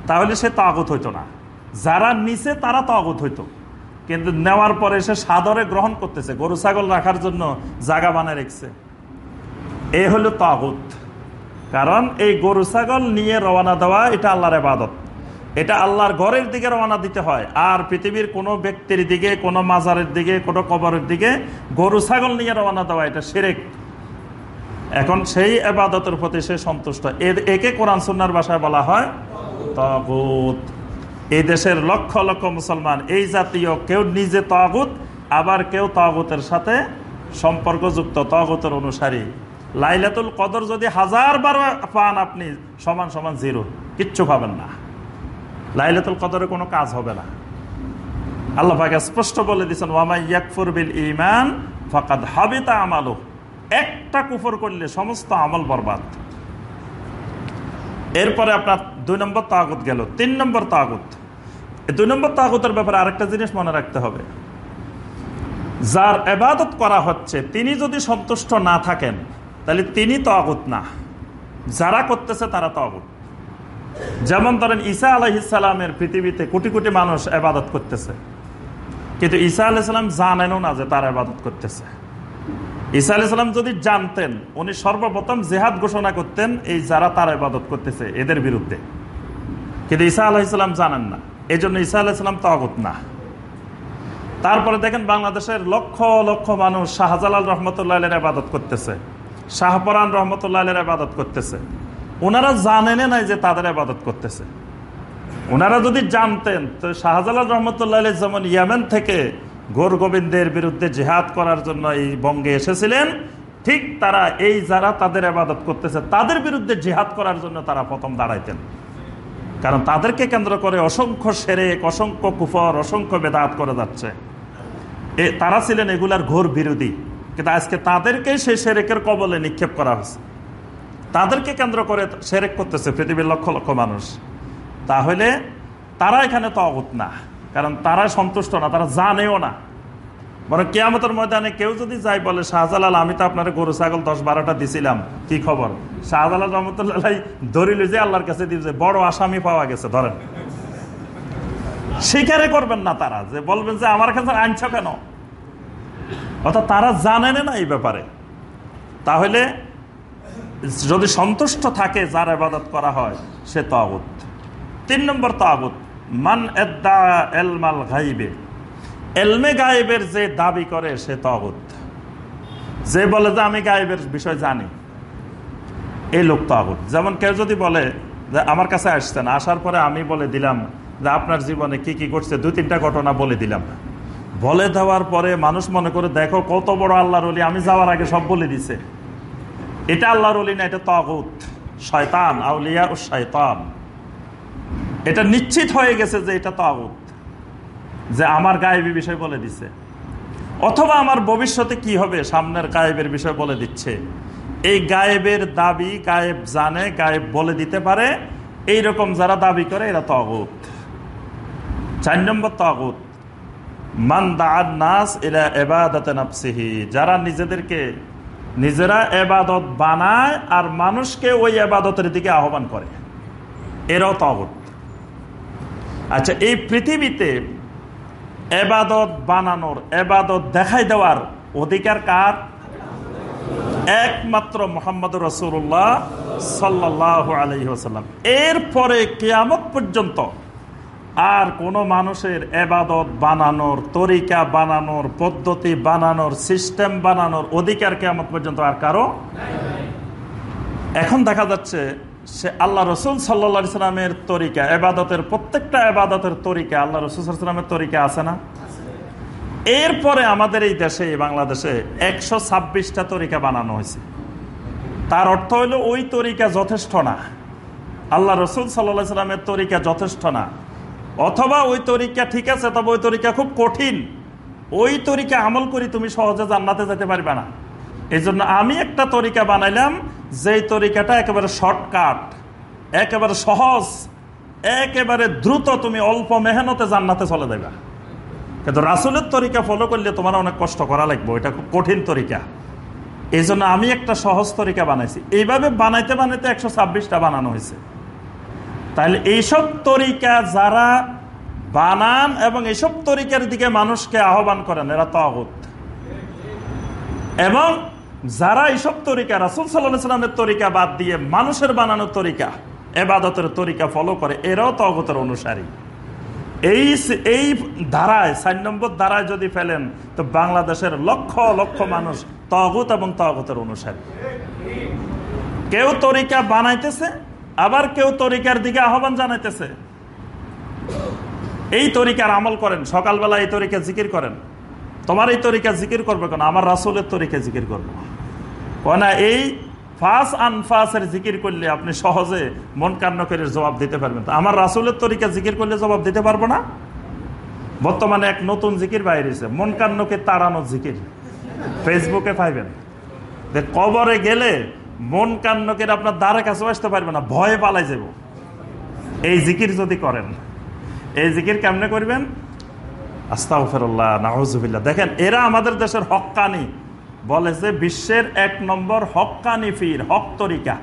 তাহলে সে তাগুত হইতো না। যারা নিচে তারা তাগুত হইতো। কিন্তু নেওয়ার পরে সে সাদরে গ্রহণ করতেছে। গরু, ছাগল রাখার জন্য জায়গা বানায় রেখছে। এ হলো তাগুত। কারণ এই গরু, ছাগল নিয়ে রওনা দেওয়া, এটা আল্লাহর আবাদত এটা আল্লাহর ঘরের দিকে রওনা দিতে হয়। আর পৃথিবীর কোনো ব্যক্তির দিকে, কোনো মাজারের দিকে, কোনো কবরের দিকে গরু, ছাগল নিয়ে রওনা দেওয়া, এটা সেরেক এখন সেই আবাদতের প্রতি সে সন্তুষ্ট। একে কোরআন সুন্নার ভাষায় বলা হয় তগুত। এই দেশের লক্ষ লক্ষ মুসলমান, এই জাতীয় কেউ নিজে তগুত, আবার কেউ তগুতের সাথে সম্পর্কযুক্ত, তগুতের অনুসারী। লাইলাতুল কদর যদি হাজার বার পান আপনি, সমান সমান জিরো। কিচ্ছু পাবেন না। লাইলাতুল কদরে কোনো কাজ হবে না। আল্লাহ স্পষ্ট বলে দিচ্ছেন ওয়ামাই বিল ইমান ফাকাদ হাবিতা আমালু একটা কুফর করলে সমস্ত আমল বরবাদ। এরপরে আপনার দুই নম্বর তাগুত গেল, তিন নম্বর তাগুত। দুই নম্বর তাগুতের ব্যাপারে আরেকটা জিনিস মনে রাখতে হবে। যার এবাদত করা হচ্ছে, তিনি যদি সন্তুষ্ট না থাকেন তাহলে তিনি তাগুত না। যারা করতেছে তারা তাগুত। যেমন ধরেন ঈসা আলহিসালামের পৃথিবীতে কোটি কোটি মানুষ এবাদত করতেছে। কিন্তু ঈসা আলাইসালাম জানেনও না যে তারা এবাদত করতেছে। ঈসা আলাইসালাম যদি জানতেন, উনি সর্বপ্রথম জেহাদ ঘোষণা করতেন এই যারা তার এবাদত করতেছে এদের বিরুদ্ধে। কিন্তু ঈসা আলাহিসাল্লাম জানেন না। এই জন্য ঈসা আলাহিসাল্লাম তাগত না। তারপরে দেখেন বাংলাদেশের লক্ষ লক্ষ মানুষ শাহজালাল রহমতুল্লাহ আবাদত করতেছে। শাহপরান রহমতুল্লাহ আবাদত করতেছে। ওনারা জানেন নাই যে তাদের আবাদত করতেছে। ওনারা যদি জানতেন, তো শাহজালাল রহমতুল্লাহ যেমন ইয়ামেন থেকে গোর গোবিন্দের বিরুদ্ধে জেহাদ করার জন্য এই বঙ্গে এসেছিলেন, ঠিক তারা এই যারা তাদের আবাদত করতেছে, তাদের বিরুদ্ধে জেহাদ করার জন্য তারা প্রথম দাঁড়াইতেন। কারণ তাদেরকে কেন্দ্র করে অসংখ্য সেরেক অসংখ্য কুফর, অসংখ্য বেদাত করে যাচ্ছে। তারা ছিলেন এগুলার ঘোর বিরোধী। কিন্তু আজকে তাদেরকে সেই সেরেকের কবলে নিক্ষেপ করা হয়েছে। তাদেরকে কেন্দ্র করে সেরেক করতেছে পৃথিবীর লক্ষ লক্ষ মানুষ। তাহলে তারা এখানে তো অবুত না, কারণ তারা সন্তুষ্ট না, তারা জানেও না। বরং কেয়ামতের ময়দানে কেউ যদি যাই বলে, শাহজালাল, আমি তো আপনার গরু, ছাগল দশ বারোটা দিছিলাম, কি খবর? শাহজালাল রহমতুল্লাহ ধরিল যে আল্লাহর কাছে দিয়েছে, বড় আসামি পাওয়া গেছে, ধরেন। স্বীকারে করবেন না তারা, যে বলবেন যে, আমার কাছে আনছ কেন? অর্থাৎ তারা জানেন না এই ব্যাপারে। তাহলে যদি সন্তুষ্ট থাকে যার আবাদত করা হয়, সে তাগুত। তিন নম্বর তাগুত, মান এলমাল গাইবে। এলমে গায়েবের যে দাবি করে, সে তাগুত। যে বলে যে আমি গায়েবের বিষয় জানি, এই লোক তাগুত। যেমন কেউ যদি বলে যে আমার কাছে আসছেন আসার পরে আমি বলে দিলাম যে আপনার জীবনে কি কি ঘটছে দু তিনটা ঘটনা বলে দিলাম। বলে দেওয়ার পরে মানুষ মনে করে, দেখো কত বড় আল্লাহর অলি আমি যাওয়ার আগে সব বলে দিছে। এটা আল্লাহর অলি না, এটা তাগুত। শয়তান, আউলিয়া ও শয়তান। এটা নিশ্চিত হয়ে গেছে যে এটা তাগুত, যে আমার গায়েবী বিষয় বলে দিছে। অথবা আমার ভবিষ্যতে কি হবে, সামনের গায়েবের বিষয় বলে দিচ্ছে। এই গায়েবের দাবি গায়েব জানে, গায়েব বলে দিতে পারে। এই রকম যারা দাবি করে, এরা তগুত। চার নম্বর তগুত। মান নাস এবাদত যারা নিজেদেরকে, নিজেরা এবাদত বানায় আর মানুষকে ওই এবাদতের দিকে আহ্বান করে। এরাও তগুত। আচ্ছা এই পৃথিবীতে এবাদত বানানোর এবাদত দেখাই দেওয়ার অধিকার কার? একমাত্র মোহাম্মদ রসুল্লাহ সাল্লাহ আলহিহাসাল্লাম এরপরে কেয়ামত পর্যন্ত আর কোনো মানুষের এবাদত বানানোর, তরিকা বানানোর, পদ্ধতি বানানোর সিস্টেম বানানোর অধিকার কেয়ামত পর্যন্ত আর কারও এখন দেখা যাচ্ছে সে আল্লাহ রসুল সাল্লা সাল্লামের তরিকা, এবাদতের প্রত্যেকটা এবাদতের তরিকা, আল্লাহ রসুল সাল্লামের তরিকা আছে না? এরপরে আমাদের এই দেশে বাংলাদেশে একশো ছাব্বিশটা তরিকা বানানো হয়েছে। তার অর্থ হলো ওই তরিকা যথেষ্ট না। আল্লাহ রসুল সাল্লা সাল্লামের তরিকা যথেষ্ট না। অথবা ওই তরিকা ঠিক আছে, তবে ওই তরিকা খুব কঠিন। ওই তরিকা আমল করি তুমি সহজে জান্নাতে যেতে পারবে না। এই আমি একটা তরিকা বানাইলাম, যেই তরিকাটা একেবারে শর্টকাট একেবারে সহজ, একেবারে দ্রুত তুমি অল্প মেহনতে জান্নাতে চলে যাবে কিন্তু রাসুলের তরিকা ফলো করলে তোমার অনেক কষ্ট করা লাগবে এটা খুব কঠিন তরিকা। এই আমি একটা সহজ তরিকা বানাইছি। এইভাবে বানাইতে বানাইতে একশো ছাব্বিশটা বানানো হয়েছে। তাহলে এইসব তরিকা যারা বানান এবং এইসব তরিকার দিকে মানুষকে আহ্বান করেন, এরা তহত এবং যারা এইসব তরিকা, রাসুল সাল্লাহ সাল্লামের তরিকা বাদ দিয়ে মানুষের বানানোর তরিকা, এবাদতের তরিকা ফলো করে, এরাও তগতের অনুসারী। এই এই ধারায়, চার নম্বর ধারায় যদি ফেলেন, তো বাংলাদেশের লক্ষ লক্ষ মানুষ তগত এবং তগতের অনুসারী। কেউ তরিকা বানাইতেছে আবার কেউ তরিকার দিকে আহ্বান জানাইতেছে। এই তরিকার আমল করেন, সকালবেলা এই তরিকা জিকির করেন। তোমার এই তরিকা জিকির করবে কেন? আমার রাসুলের তরিকা জিকির করব। কেনা, এই ফাঁস আনফাসের জিকির করলে আপনি সহজে মন কান্নকের জবাব দিতে পারবেন। আমার রাসুলের তরিকা জিকির করলে জবাব দিতে পারব না? বর্তমানে এক নতুন জিকির বাইরেছে মন কান্নকে তাড়ানো জিকির। ফেসবুকে পাইবেন। কবরে গেলে মন কান্নকের আপনার দ্বারে কাছে আসতে পারবে না, ভয়ে পালাই যাব। এই জিকির যদি করেন, এই জিকির কেমনে করবেন? নাহজুবিল্লাহ দেখেন, এরা আমাদের দেশের হকানি বলে যে বিশ্বের এক নম্বর হকানি ফির, হক তরিকা।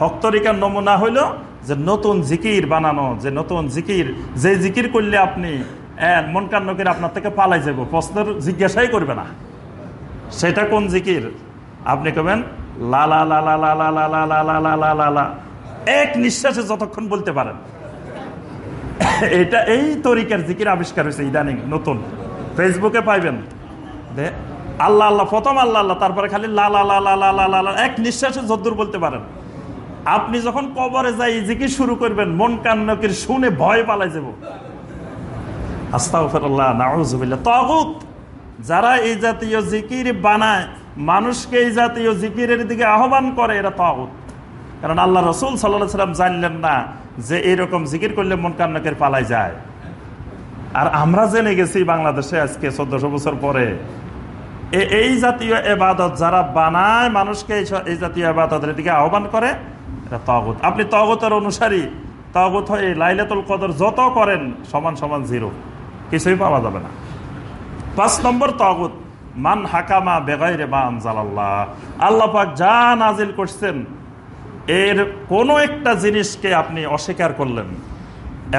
হক তরিকার নমুনা হইল যে নতুন জিকির বানানো, যে নতুন জিকির, যে জিকির করলে আপনি মন কান্নকের আপনার থেকে পালাই যাব। প্রশ্নের জিজ্ঞাসাই করবে না। সেটা কোন জিকির? আপনি কবেন লা লা লা লা লা লা লা লা লা লা লা লা লা এক নিঃশ্বাসে যতক্ষণ বলতে পারেন এটা এই তরিকার জিকির আবিষ্কার হয়েছে ইদানিং নতুন ফেসবুকে পাইবেন আল্লাহ আল্লাহ প্রথম আল্লাহ আল্লাহ তারপরে খালি লা লা লা লা লা লা লা এক নিঃশ্বাসে যদ্দুর বলতে পারেন আপনি যখন কবরে যাই জিকির শুরু করবেন মন কান্নকের শুনে ভয় পালাই যাব আস্তাফেরল্লাহ নাউজুবিল্লাহ তগুত যারা এই জাতীয় জিকির বানায় মানুষকে এই জাতীয় জিকিরের দিকে আহ্বান করে, এরা তগুত। কারণ আল্লাহ রসুল সাল্লাহ সাল্লাম জানলেন না যে এইরকম জিকির করলে মন কান্নকের পালাই যায়। আর আমরা জেনে গেছি বাংলাদেশে আজকে চোদ্দশো বছর পরে এই জাতীয় এবাদত যারা বানায় মানুষকে এই জাতীয় এবাদতের দিকে আহ্বান করে এটা তগত। আপনি তগতের অনুসারী, তগত হয়ে লাইলাতুল কদর যত করেন, সমান সমান জিরো। কিছুই পাওয়া যাবে না। পাঁচ নম্বর তগত। মান হাকামা বেগাইরে বা আনজালাল্লাহ। আল্লাহ পাক যা নাজিল করছেন, এর কোনো একটা জিনিসকে আপনি অস্বীকার করলেন।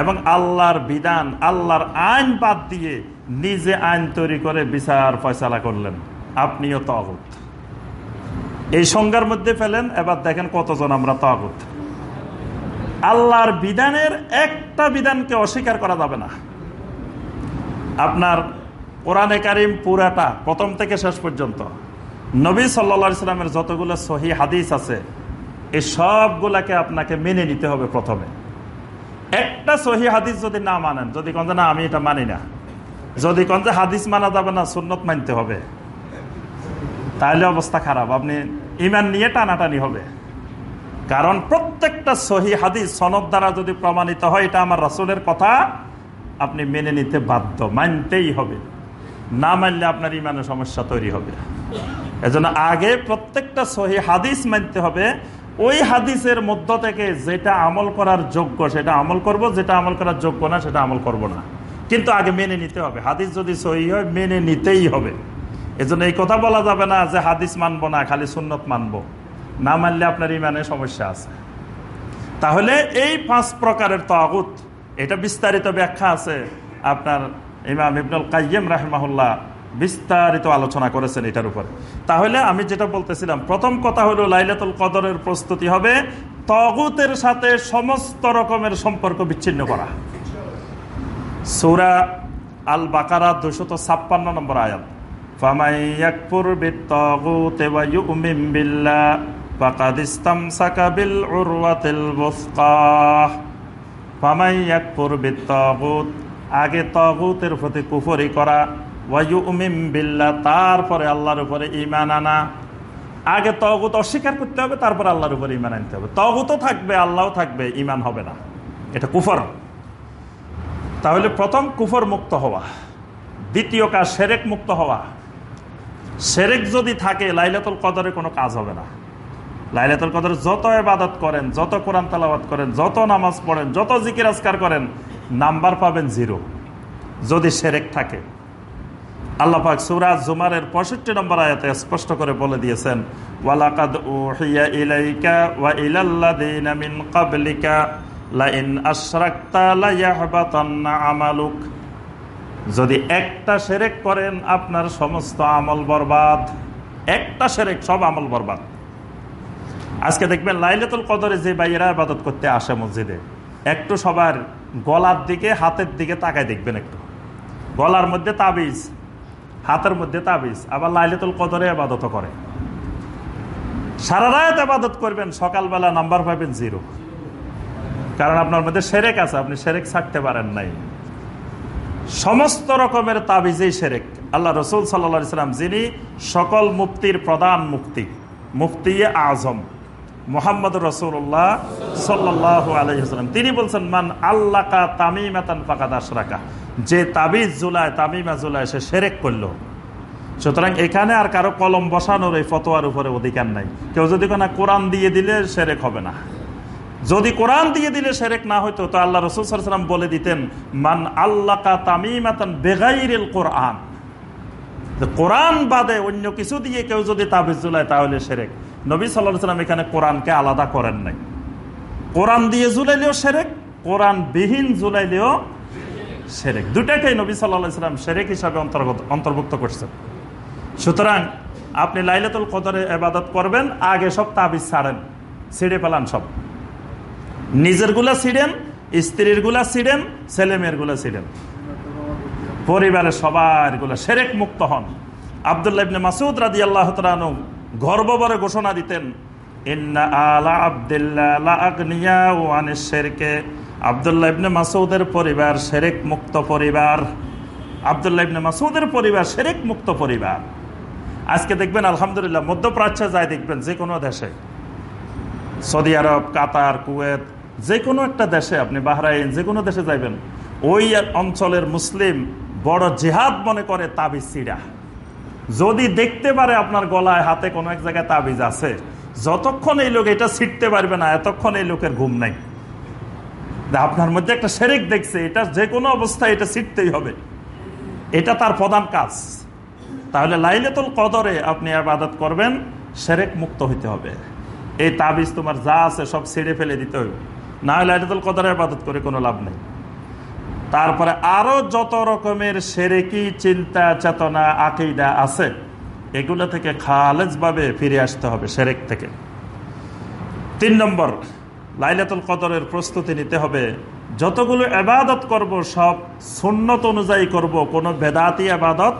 এবং আল্লাহর বিধান, আল্লাহর আইন বাদ দিয়ে নিজে আইন তৈরি করে বিচার ফয়সালা করলেন। আপনিও তগত। এই সংজ্ঞার মধ্যে ফেলেন, এবার দেখেন কতজন আমরা তগত। আল্লাহর বিধানের একটা বিধানকে অস্বীকার করা যাবে না। আপনার কোরআনে কারিম পুরাটা প্রথম থেকে শেষ পর্যন্ত। নবী সাল্লা সাল্লামের যতগুলো সহি হাদিস আছে, এই সবগুলাকে আপনাকে মেনে নিতে হবে প্রথমে। একটা সহি হাদিস যদি না মানেন, যদি কন না, আমি এটা মানি না, যদি কন যে হাদিস মানা যাবে না, সুন্নত মানতে হবে, তাহলে অবস্থা খারাপ। আপনি ইমান নিয়ে টানাটানি হবে। কারণ প্রত্যেকটা সহি হাদিস সনদ দ্বারা যদি প্রমাণিত হয়, এটা আমার রাসুলের কথা, আপনি মেনে নিতে বাধ্য, মানতেই হবে। না মানলে আপনার ইমানের সমস্যা তৈরি হবে। এজন্য আগে প্রত্যেকটা সহি হাদিস মানতে হবে। ওই হাদিসের মধ্য থেকে যেটা আমল করার যোগ্য সেটা আমল করব, যেটা আমল করার যোগ্য না সেটা আমল করব না। কিন্তু আগে মেনে নিতে হবে। হাদিস যদি সহি হয়, মেনে নিতেই হবে। এজন্য এই কথা বলা যাবে না যে হাদিস মানবো না, খালি সুন্নত মানবো। না মানলে আপনার ইমানে সমস্যা আছে। তাহলে এই পাঁচ প্রকারের তাগুত, এটা বিস্তারিত ব্যাখ্যা আছে আপনার ইমাম ইবনুল কাইম রাহমাহুল্লাহ বিস্তারিত আলোচনা করেছেন এটার উপরে। তাহলে আমি যেটা বলতেছিলাম, প্রথম কথা হলো লাইলাতুল কদরের প্রস্তুতি হবে তগুতের সাথে সমস্ত রকমের সম্পর্ক বিচ্ছিন্ন করা। সৌরা আল বাকারা দুশত ছাপ্পান্ন নম্বর আয়াত। ফামাইয়াকপুর আগে তাগুতের প্রতি কুফরি করা ওয়া ইউমিন বিল্লাহ, তারপরে আল্লাহর উপরে ঈমান আনা। আগে তগুত অস্বীকার করতে হবে, তারপর আল্লাহর উপরে ঈমান আনতে হবে। তগুতও থাকবে, আল্লাহও থাকবে, ঈমান হবে না। এটা কুফর। তাহলে প্রথম কুফর মুক্ত হওয়া, দ্বিতীয় কাজ সেরেক মুক্ত হওয়া। সেরেক যদি থাকে, লাইলাতুল কদরে কোনো কাজ হবে না। লাইলাতুল কদরে যত এবাদত করেন, যত কোরআন তালাবাদ করেন, যত নামাজ পড়েন, যত জিকির আজকার করেন নাম্বার পাবেন জিরো। যদি সেরেক থাকে। আল্লাহ পাক সুরাজ জুমারের পঁয়ষট্টি নম্বর আয়াতে স্পষ্ট করে বলে দিয়েছেন, ওয়ালাকাদ ইলাইকা ওয়া লাইন আমালুক। যদি একটা সেরেক করেন, আপনার সমস্ত আমল বরবাদ। একটা সেরেক, সব আমল বরবাদ। আজকে দেখবেন লাইলাতুল কদরে যে ভাইয়েরা ইবাদত করতে আসে মসজিদে, একটু সবার গলার দিকে, হাতের দিকে তাকায় দেখবেন একটু। গলার মধ্যে তাবিজ, হাতের মধ্যে তাবিজ। আবার লাইলাতুল কদরে আবাদত করে। সারা রাত আবাদত করবেন, সকালবেলা নাম্বার পাবেন জিরো। কারণ আপনার মধ্যে সেরেক আছে, আপনি সেরেক ছাড়তে পারেন নাই। সমস্ত রকমের তাবিজেই সেরেক। আল্লাহ রসুল সাল্লা সাল্লাম যিনি সকল মুক্তির প্রধান মুক্তি মুফতি আজম। মোহাম্মদ রসুল্লাহ সাল্লাহ আলহিহাম তিনি বলছেন, মান আল্লাকা তামিমাতান ফাকাদ আশরাকা। যে তাবিজ জুলায় তামিমা জুলায় সে সেরেক করল। সুতরাং এখানে আর কারও কলম বসানোর এই ফতোয়ার উপরে অধিকার নাই। কেউ যদি কোনো কোরআন দিয়ে দিলে সেরেক হবে না। যদি কোরআন দিয়ে দিলে সেরেক না হইতো, তো আল্লাহ রসুল সাল্লাম বলে দিতেন, মান আল্লাকা তামিমাতান বেগাইরেল কোরআন। কোরআন বাদে অন্য কিছু দিয়ে কেউ যদি তাবিজ জুলায় তাহলে সেরেক। নবী সাল্লাম এখানে কোরআনকে আলাদা করেন নাই। কোরআন দিয়ে জুলাইলেও সেরেক কোরআন বিহীন জুলাইলেও সেরেক। দুটাকেই নবী সাল্লাহ সাল্লাম সেরেক হিসাবে অন্তর্গত অন্তর্ভুক্ত করছেন। সুতরাং আপনি লাইলাতুল কদরে এবাদত করবেন, আগে সব তাবিজ ছাড়েন ছিঁড়ে পেলান সব। নিজেরগুলা ছিঁড়েন স্ত্রীরগুলা ছিঁড়েন ছেলে মেয়েরগুলা ছিঁড়েন। পরিবারের সবারগুলা সেরেক মুক্ত হন। আবদুল্লাহ মাসুদ রাজি আল্লাহ গর্ববরে ঘোষণা দিতেন পরিবার মুক্ত পরিবার। পরিবার মুক্ত পরিবার। আজকে দেখবেন, আলহামদুলিল্লাহ, মধ্যপ্রাচ্যে যায় দেখবেন, যে কোনো দেশে। সৌদি আরব, কাতার, কুয়েত, যে কোনো একটা দেশে আপনি বাহরাইন, যে কোনো দেশে যাইবেন, ওই অঞ্চলের মুসলিম বড় জেহাদ মনে করে তাবিজ সিডা যদি দেখতে পারে আপনার গলায় হাতে কোনো এক জায়গায় তাবিজ আছে, যতক্ষণ এই লোক এটা ছিটতে পারবে না, এতক্ষণ এই লোকের ঘুম নাই। আপনার মধ্যে একটা সেরেক দেখছে, এটা যে কোনো অবস্থায় এটা ছিটতেই হবে। এটা তার প্রধান কাজ। তাহলে লাইলেতুল কদরে আপনি আবাদত করবেন সেরেক মুক্ত হইতে হবে। এই তাবিজ তোমার যা আছে সব ছিঁড়ে ফেলে দিতে হবে না লাইলেতুল কদরে আবাদত করে কোনো লাভ নেই। তারপরে আরও যত রকমের সেরেকি, চিন্তা, চেতনা, আকিদা আছে, এগুলো থেকে খালেজভাবে ফিরে আসতে হবে সেরেক থেকে। তিন নম্বর, লাইলাতুল কদরের প্রস্তুতি নিতে হবে। যতগুলো আবাদত করব, সব সুন্নত অনুযায়ী করব, কোনো বেদাতি আবাদত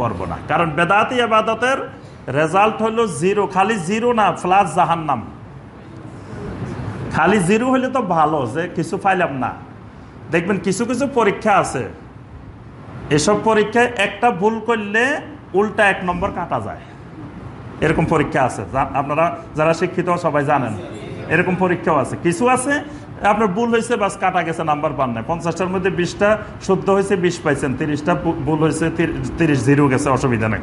করব না। কারণ বেদাতি আবাদতের রেজাল্ট হলো জিরো, খালি জিরো না, প্লাস জাহান্নাম। খালি জিরো হলে তো ভালো, যে কিছু পাইলাম না। দেখবেন কিছু কিছু পরীক্ষা আছে। এসব পরীক্ষায় একটা ভুল করলে উল্টা এক নম্বর কাটা যায়। এরকম পরীক্ষা আছে। আপনারা যারা শিক্ষিত সবাই জানেন। এরকম পরীক্ষাও আছে। কিছু আছে, আপনার ভুল হয়েছে, বাস কাটা গেছে, নাম্বার পান নাই। পঞ্চাশটার মধ্যে বিশটা শুদ্ধ হয়েছে, বিশ পাইছেন। তিরিশটা ভুল হয়েছে তিরিশ জিরো গেছে, অসুবিধা নেই।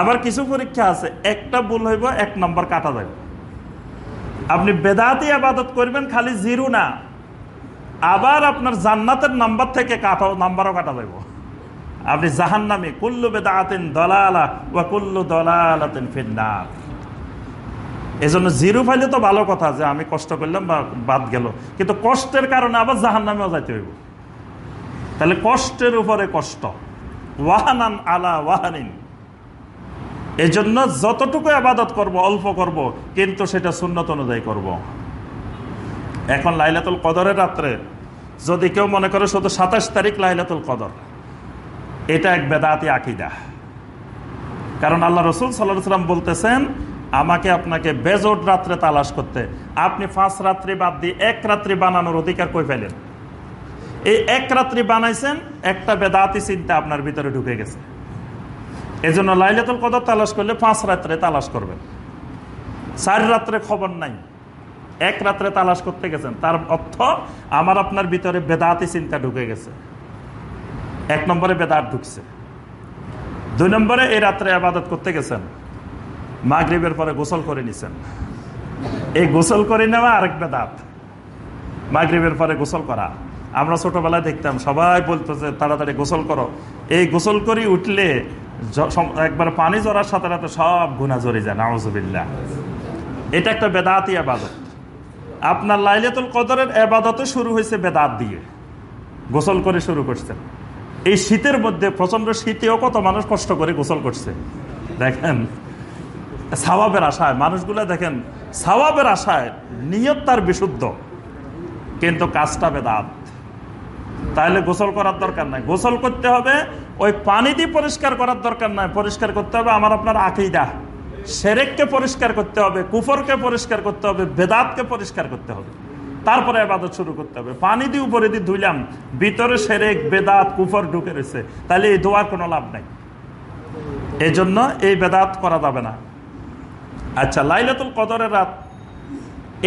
আবার কিছু পরীক্ষা আছে, একটা ভুল হইব, এক নম্বর কাটা যাবে আপনি বেদাতি আবাদত করবেন, খালি জিরো না। আবার আপনার জান্নাতের নাম্বার থেকে কাটা নাম্বারও কাটা যাব আপনি জাহান নামে কুল্লু বেদাতিন দলালা ও কুল্লু দলালাতিন ফিন্নার। এই জন্য জিরো ফাইলে তো ভালো কথা যে আমি কষ্ট করলাম বা বাদ গেল। কিন্তু কষ্টের কারণে আবার জাহান নামেও যাইতে হইব। তাহলে কষ্টের উপরে কষ্ট। ওয়াহানান আলা ওয়াহানিন। এই জন্য যতটুকু আবাদত করব, অল্প করব, কিন্তু সেটা সুন্নত অনুযায়ী করব। এখন লাইলাতুল কদরের রাত্রে যদি কেউ মনে করে শুধু সাতাশ তারিখ লাইলাতুল কদর, এটা এক বেদাতি আকিদা। কারণ আল্লাহ রসুল সাল্লাহ সাল্লাম বলতেছেন, আমাকে আপনাকে বেজোট রাত্রে তালাশ করতে। আপনি পাঁচ রাত্রি বাদ দিয়ে এক রাত্রি বানানোর অধিকার কই ফেলেন এই এক রাত্রি বানাইছেন, একটা বেদাতি চিন্তা আপনার ভিতরে ঢুকে গেছে। এজন্য লাইলাতুল কদর তালাশ করলে পাঁচ রাত্রে তালাশ করবেন। চার রাত্রে খবর নাই। এক রাত্রে তালাশ করতে গেছেন। তার অর্থ আমার আপনার ভিতরে বেদাতি চিন্তা ঢুকে গেছে। এক নম্বরে বেদাত ঢুকছে। দুই নম্বরে এই রাত্রে আবাদত করতে গেছেন। মাগরীবের পরে গোসল করে নিছেন। এই গোসল করে নেওয়া আরেক বেদাত। মাগরীবের পরে গোসল করা। আমরা ছোটবেলায় দেখতাম, সবাই বলতো যে তাড়াতাড়ি গোসল করো। এই গোসল করি উঠলে একবার পানি জড়ার সাথে সাথে সব গুণা জড়ে যায় নাওজবিল্লা এটা একটা বেদাতি আবাদত। আপনার লাইলাতুল কদরের আবাদতে শুরু হয়েছে বেদাত দিয়ে। গোসল করে শুরু করছেন এই শীতের মধ্যে প্রচণ্ড শীতেও কত মানুষ কষ্ট করে গোসল করছে। দেখেন, সাওয়াবের আশায়, মানুষগুলো দেখেন, সাওয়াবের আশায় নিয়ত তার বিশুদ্ধ। কিন্তু কাজটা বেদাত। তাহলে গোসল করার দরকার নাই। গোসল করতে হবে, ওই পানি দিয়ে পরিষ্কার করার দরকার নাই। পরিষ্কার করতে হবে আমার আপনার আকিদা। সেরেককে পরিষ্কার করতে হবে, কুফরকে পরিষ্কার করতে হবে, বেদাতকে পরিষ্কার করতে হবে। তারপরে আবাদত শুরু করতে হবে। পানি দিয়ে উপরে দিয়ে ধুইলাম, ভিতরে সেরেক, বেদাত, কুফর ঢুকে রয়েছে তাহলে এই দোয়ার কোনো লাভ নাই। এই জন্য এই বেদাত করা যাবে না। আচ্ছা লাইলাতুল কদরের রাত।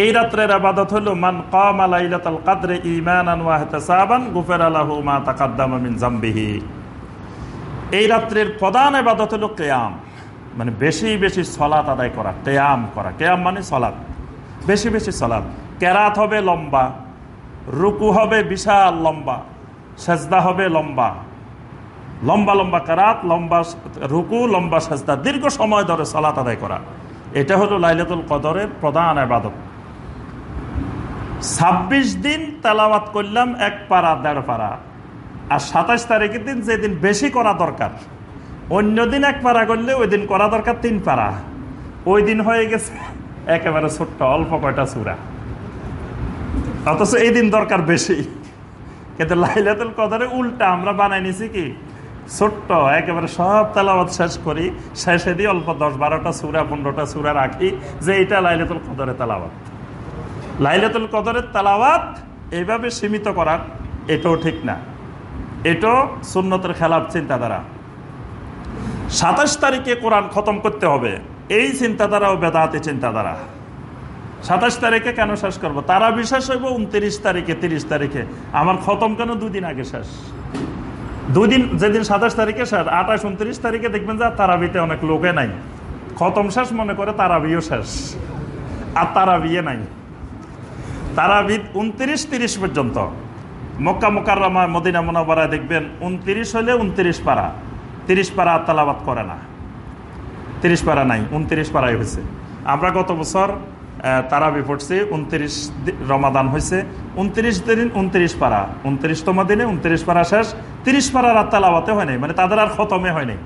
এই রাত্রের আবাদত হলো, মান কামা লাইলাতুল কদরে ঈমানান ওয়া ইহতিসাবান গুফির লাহু মা তাকাদ্দামা মিন জামবিহি। এই রাত্রের প্রধান আবাদত হলো কিয়াম মানে বেশি বেশি সলাত আদায় করা, কেয়াম করা। কেয়াম মানে সলাত বেশি বেশি সলাত কেরাত হবে লম্বা, রুকু হবে বিশাল লম্বা, সেজদা হবে লম্বা। লম্বা লম্বা কেরাত, লম্বা রুকু, লম্বা সেজদা, দীর্ঘ সময় ধরে সলাত আদায় করা। এটা হলো লাইলাতুল কদরের প্রধান আবাদত। ছাব্বিশ দিন তেলাওয়াত করলাম এক পাড়া, দেড় পাড়া। আর সাতাশ তারিখের দিন যেদিন বেশি করা দরকার অন্য দিন এক পাড়া করলে ওই দিন করা দরকার তিন পাড়া। ওই দিন হয়ে গেছে একেবারে ছোট্ট, অল্প কয়টা চূড়া অথচ এই দিন দরকার বেশি। কিন্তু লাইলাতুল কদরে উল্টা আমরা বানাই নিছি কি? ছোট্ট, একেবারে সব তালাবাদ শেষ করি, শেষে দিয়ে অল্প দশ বারোটা সুরা, পনেরোটা সুরা রাখি, যে এটা লাইলাতুল কদরে তালাবাদ লাইলাতুল কদরের তালাবাদ এইভাবে সীমিত করার এটাও ঠিক না। এটাও সুন্নতের খেলার চিন্তাধারা। সাতাশ তারিখে কোরআন খতম করতে হবে। এই চিন্তাধারা ও বেদাহাতি চিন্তাধারা। সাতাশ তারিখে কেন শেষ করব? তারা বিশ্বাস হইব উনত্রিশ তারিখে, তিরিশ তারিখে। আমার খতম কেন দুদিন আগে শেষ? দুদিন, যেদিন সাতাশ তারিখে শেষ, আঠাশ, উনত্রিশ তারিখে দেখবেন যে তারাবিতে অনেক লোকে নাই। খতম শেষ মনে করে তারাবিও শেষ। আর তারা তারাবিয়ে নাই। তারাবিদ উনত্রিশ, তিরিশ পর্যন্ত। মক্কা মোকাররমা মদিনা মোনাবারায় দেখবেন উনত্রিশ হলে উনত্রিশ পারা। তিরিশ পারা তালাবাত করে না। তিরিশ পারা নাই, উনত্রিশ পাড়াই হয়েছে। আমরা গত বছর তারাবি পড়ছি, উনত্রিশ রমাদান হয়েছে। উনত্রিশ দিন উনত্রিশ পারা, উনত্রিশতম দিনে উনত্রিশ পারা শেষ, তিরিশ পাড়ার আর তালাবাতে হয় নাই মানে তাদের আর খতমে হয় নাই।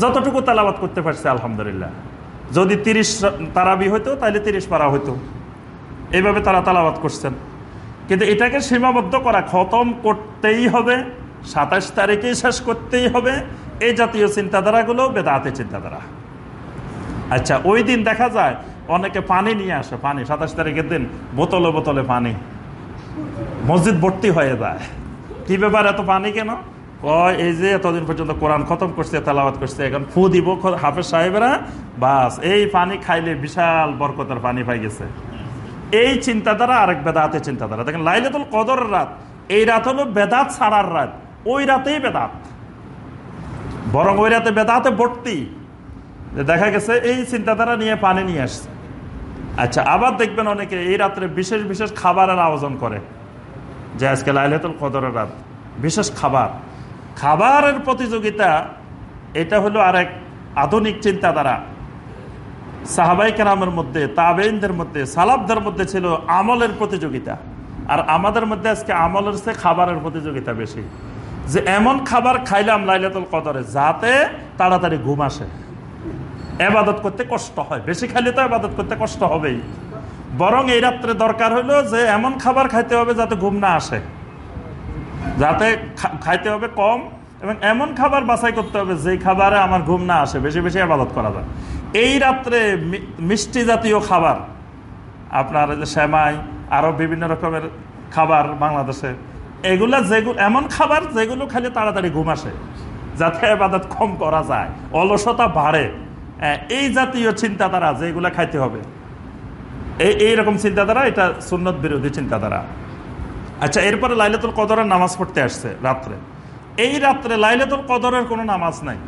যতটুকু তালাবাত করতে পারছে, আলহামদুলিল্লাহ। যদি তিরিশ তারাবি হইতো, তাহলে তিরিশ পারা হইতো। এইভাবে তারা তালাবাত করছেন। কিন্তু এটাকে সীমাবদ্ধ করা, খতম করতেই হবে। সাতাশ তারিখেই শেষ করতেই হবে। এই জাতীয় চিন্তাধারাগুলো বেদাতে চিন্তাধারা। আচ্ছা ওই দিন দেখা যায় অনেকে পানি নিয়ে আসে, পানি। সাতাশ তারিখের দিন বোতলে বোতলে পানি। মসজিদ ভর্তি হয়ে যায়। কি ব্যাপার এত পানি কেন? কয়, এই যে এতদিন পর্যন্ত কোরআন খতম করছে তালাবাদ করছে, এখন ফু দিব হাফেজ সাহেবেরা, বাস। এই পানি খাইলে বিশাল বরকতের পানি পাই গেছে। এই চিন্তাধারা আরেক বেদাতে চিন্তাধারা। দেখেন, লাইলাতুল কদরের রাত। এই রাত হলো বেদাত ছাড়ার রাত। ওই রাতেই বেদাত। বরং ওই রাতে বেদাতে ভর্তি। দেখা গেছে এই চিন্তাধারা নিয়ে পানি নিয়ে আসছে। আচ্ছা আবার দেখবেন অনেকে এই রাত্রে বিশেষ বিশেষ খাবারের আয়োজন করে। যে আজকে লাইলাতুল কদরের রাত, বিশেষ খাবার। খাবারের প্রতিযোগিতা, এটা হলো আরেক আধুনিক চিন্তাধারা। সাহাবাই কেরামের মধ্যে তাবেইনদের মধ্যে সালাবদের মধ্যে ছিল আমলের প্রতিযোগিতা। আর আমাদের মধ্যে আজকে আমলের চেয়ে খাবারের প্রতিযোগিতা বেশি। যে এমন খাবার খাইলাম লাইলাতুল কদরে যাতে তাড়াতাড়ি ঘুম আসে। এবাদত করতে কষ্ট হয়। বেশি খাইলে তো এবাদত করতে কষ্ট হবেই। বরং এই রাত্রে দরকার হলো যে এমন খাবার খাইতে হবে যাতে ঘুম না আসে। যাতে খাইতে হবে কম এবং এমন খাবার বাছাই করতে হবে যে খাবারে আমার ঘুম না আসে। বেশি বেশি আবাদত করা যায়। এই রাত্রে মিষ্টি জাতীয় খাবার, আপনার যে শ্যামাই আরও বিভিন্ন রকমের খাবার বাংলাদেশে এগুলা যেগুলো এমন খাবার যেগুলো খালি তাড়াতাড়ি ঘুম আসে, যাতে আবাদত কম করা যায়, অলসতা বাড়ে। এই জাতীয় চিন্তাধারা যেগুলো খাইতে হবে। এই এইরকম চিন্তাধারা, এটা সুন্নত বিরোধী চিন্তাধারা। আচ্ছা এরপরে লাইলাতুল কদরের নামাজ পড়তে আসছে রাত্রে। এই রাত্রে লাইলাতুল কদরের কোনো নামাজ নাই।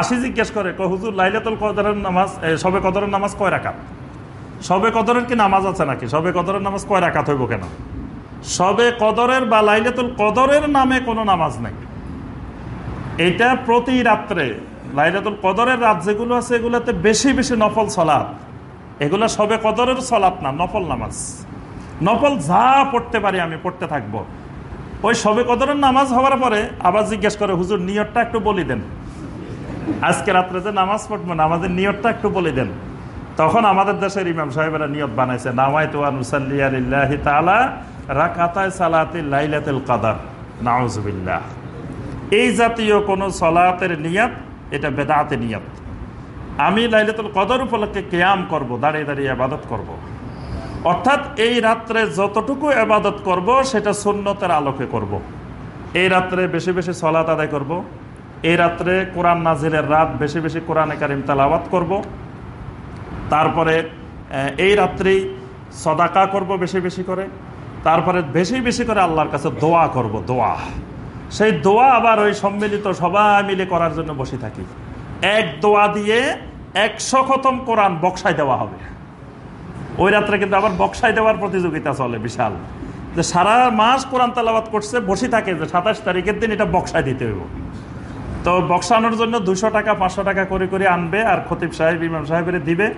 আসি জিজ্ঞেস করে হুজুর, লাইলাতুল কদরের নামাজ সবে কদরের নামাজ কয় রাখাত সবে কদরের কি নামাজ আছে নাকি? সবে কদরের নামাজ কয় রাখাত হইব কেন? সবে কদরের বা লাইলাতুল কদরের নামে কোনো নামাজ নাই। এটা প্রতি রাত্রে, লাইলাতুল কদরের রাত যেগুলো আছে এগুলোতে বেশি বেশি নফল সলাপ। এগুলো সবে কদরের সলাপ না, নফল নামাজ। নফল যা পড়তে পারি আমি, পড়তে থাকব। ওই সবে কদরের নামাজ হওয়ার পরে আবার জিজ্ঞেস করে, হুজুর, নিয়তটা একটু বলি দেন। আজকে রাত্রে যে নামাজ পড়ব, নামাজের নিয়তটা একটু বলি দেন। তখন আমাদের দেশের ইমাম সাহেবেরা নিয়ত বানাইছে নামাই তোয়ানুসাল্লিয়াল্লাহি তালা রাকাতায় সালাতে লাইলাতুল কাদার, নাউজবিল্লাহ এই জাতীয় কোনো সলাতের নিয়ত, এটা বেদাতে নিয়ত আমি লাইলাতুল কদর উপলক্ষে কেয়াম করব, দাঁড়িয়ে দাঁড়িয়ে আবাদত করব। অর্থাৎ এই রাত্রে যতটুকু আবাদত করব, সেটা সুন্নতের আলোকে করব। এই রাত্রে বেশি বেশি সলাত আদায় করব। এই রাত্রে কোরআন নাজিলের রাত বেশি বেশি কোরআনে কারিম তালাবাত করব। তারপরে এই রাত্রেই সদাকা করব বেশি বেশি করে তারপরে বেশি বেশি করে আল্লাহর কাছে দোয়া করব, দোয়া। সেই দোয়া আবার ওই সম্মিলিত সবাই মিলে করার জন্য বসে থাকি। এক দোয়া দিয়ে একশো খতম কোরআন বক্সায় দেওয়া হবে। ওই রাত্রে কিন্তু আবার বক্সায় দেওয়ার প্রতিযোগিতা চলে বিশাল। যে সারা মাস কোরআন তালাবাদ করছে, বসে থাকে যে সাতাশ তারিখের দিন এটা বক্সায় দিতে হইব। তো বক্সানোর জন্য দুশো টাকা, পাঁচশো টাকা করে করে আনবে আর খতিব সাহেব, ইমাম সাহেবের দিবে।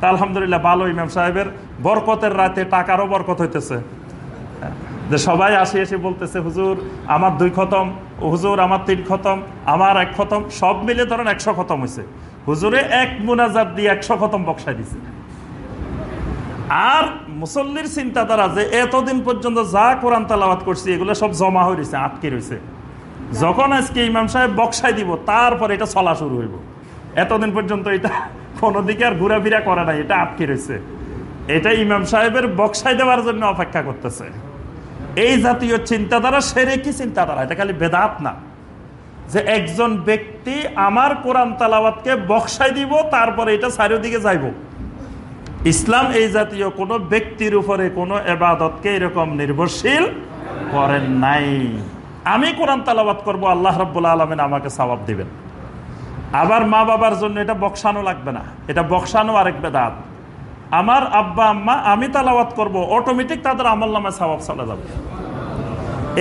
তা আলহামদুলিল্লাহ ভালো, ইমাম সাহেবের বরকতের রাতে টাকারও বরকত হইতেছে। যে সবাই আসে এসে বলতেছে, হুজুর, আমার দুই খতম, হুজুর, আমার তিন খতম, আমার এক খতম। সব মিলে ধরেন একশো খতম হয়েছে হুজুরে এক মুনাজাত দিয়ে একশো খতম বক্সায় দিছে। আর মুসল্লির চিন্তাধারা যে এতদিন পর্যন্ত যা কোরআন তালাবাদ করছি, এগুলো সব জমা হয়ে রয়েছে আটকে রয়েছে যখন আজকে ইমাম সাহেব বক্সায় দিব, তারপর এটা চলা শুরু হইব। এতদিন পর্যন্ত এটা কোনো দিকে আর ঘোরাফেরা করে নাই, এটা আটকে রয়েছে এটা ইমাম সাহেবের বক্সায় দেওয়ার জন্য অপেক্ষা করতেছে। এই জাতীয় চিন্তাধারা সেরে কি চিন্তাধারা, এটা খালি বেদাত না। যে একজন ব্যক্তি আমার কোরআন তালাবাদকে বক্সাই দিব, তারপরে এটা চারিদিকে যাইব। ইসলাম এই জাতীয় কোনো ব্যক্তির উপরে কোনো এবাদতকে এরকম নির্ভরশীল করেন নাই। আমি কোরআন তালাবাদ করব, আল্লাহ রব্বুল্লা আলমিন আমাকে সবাব দিবেন। আবার মা বাবার জন্য এটা বক্সানো লাগবে না। এটা বক্সানো আরেক বেদাত। আমার আব্বা, আম্মা, আমি তালাওয়াত করব অটোমেটিক তাদের আমল নামায় সবাব চলে যাবে।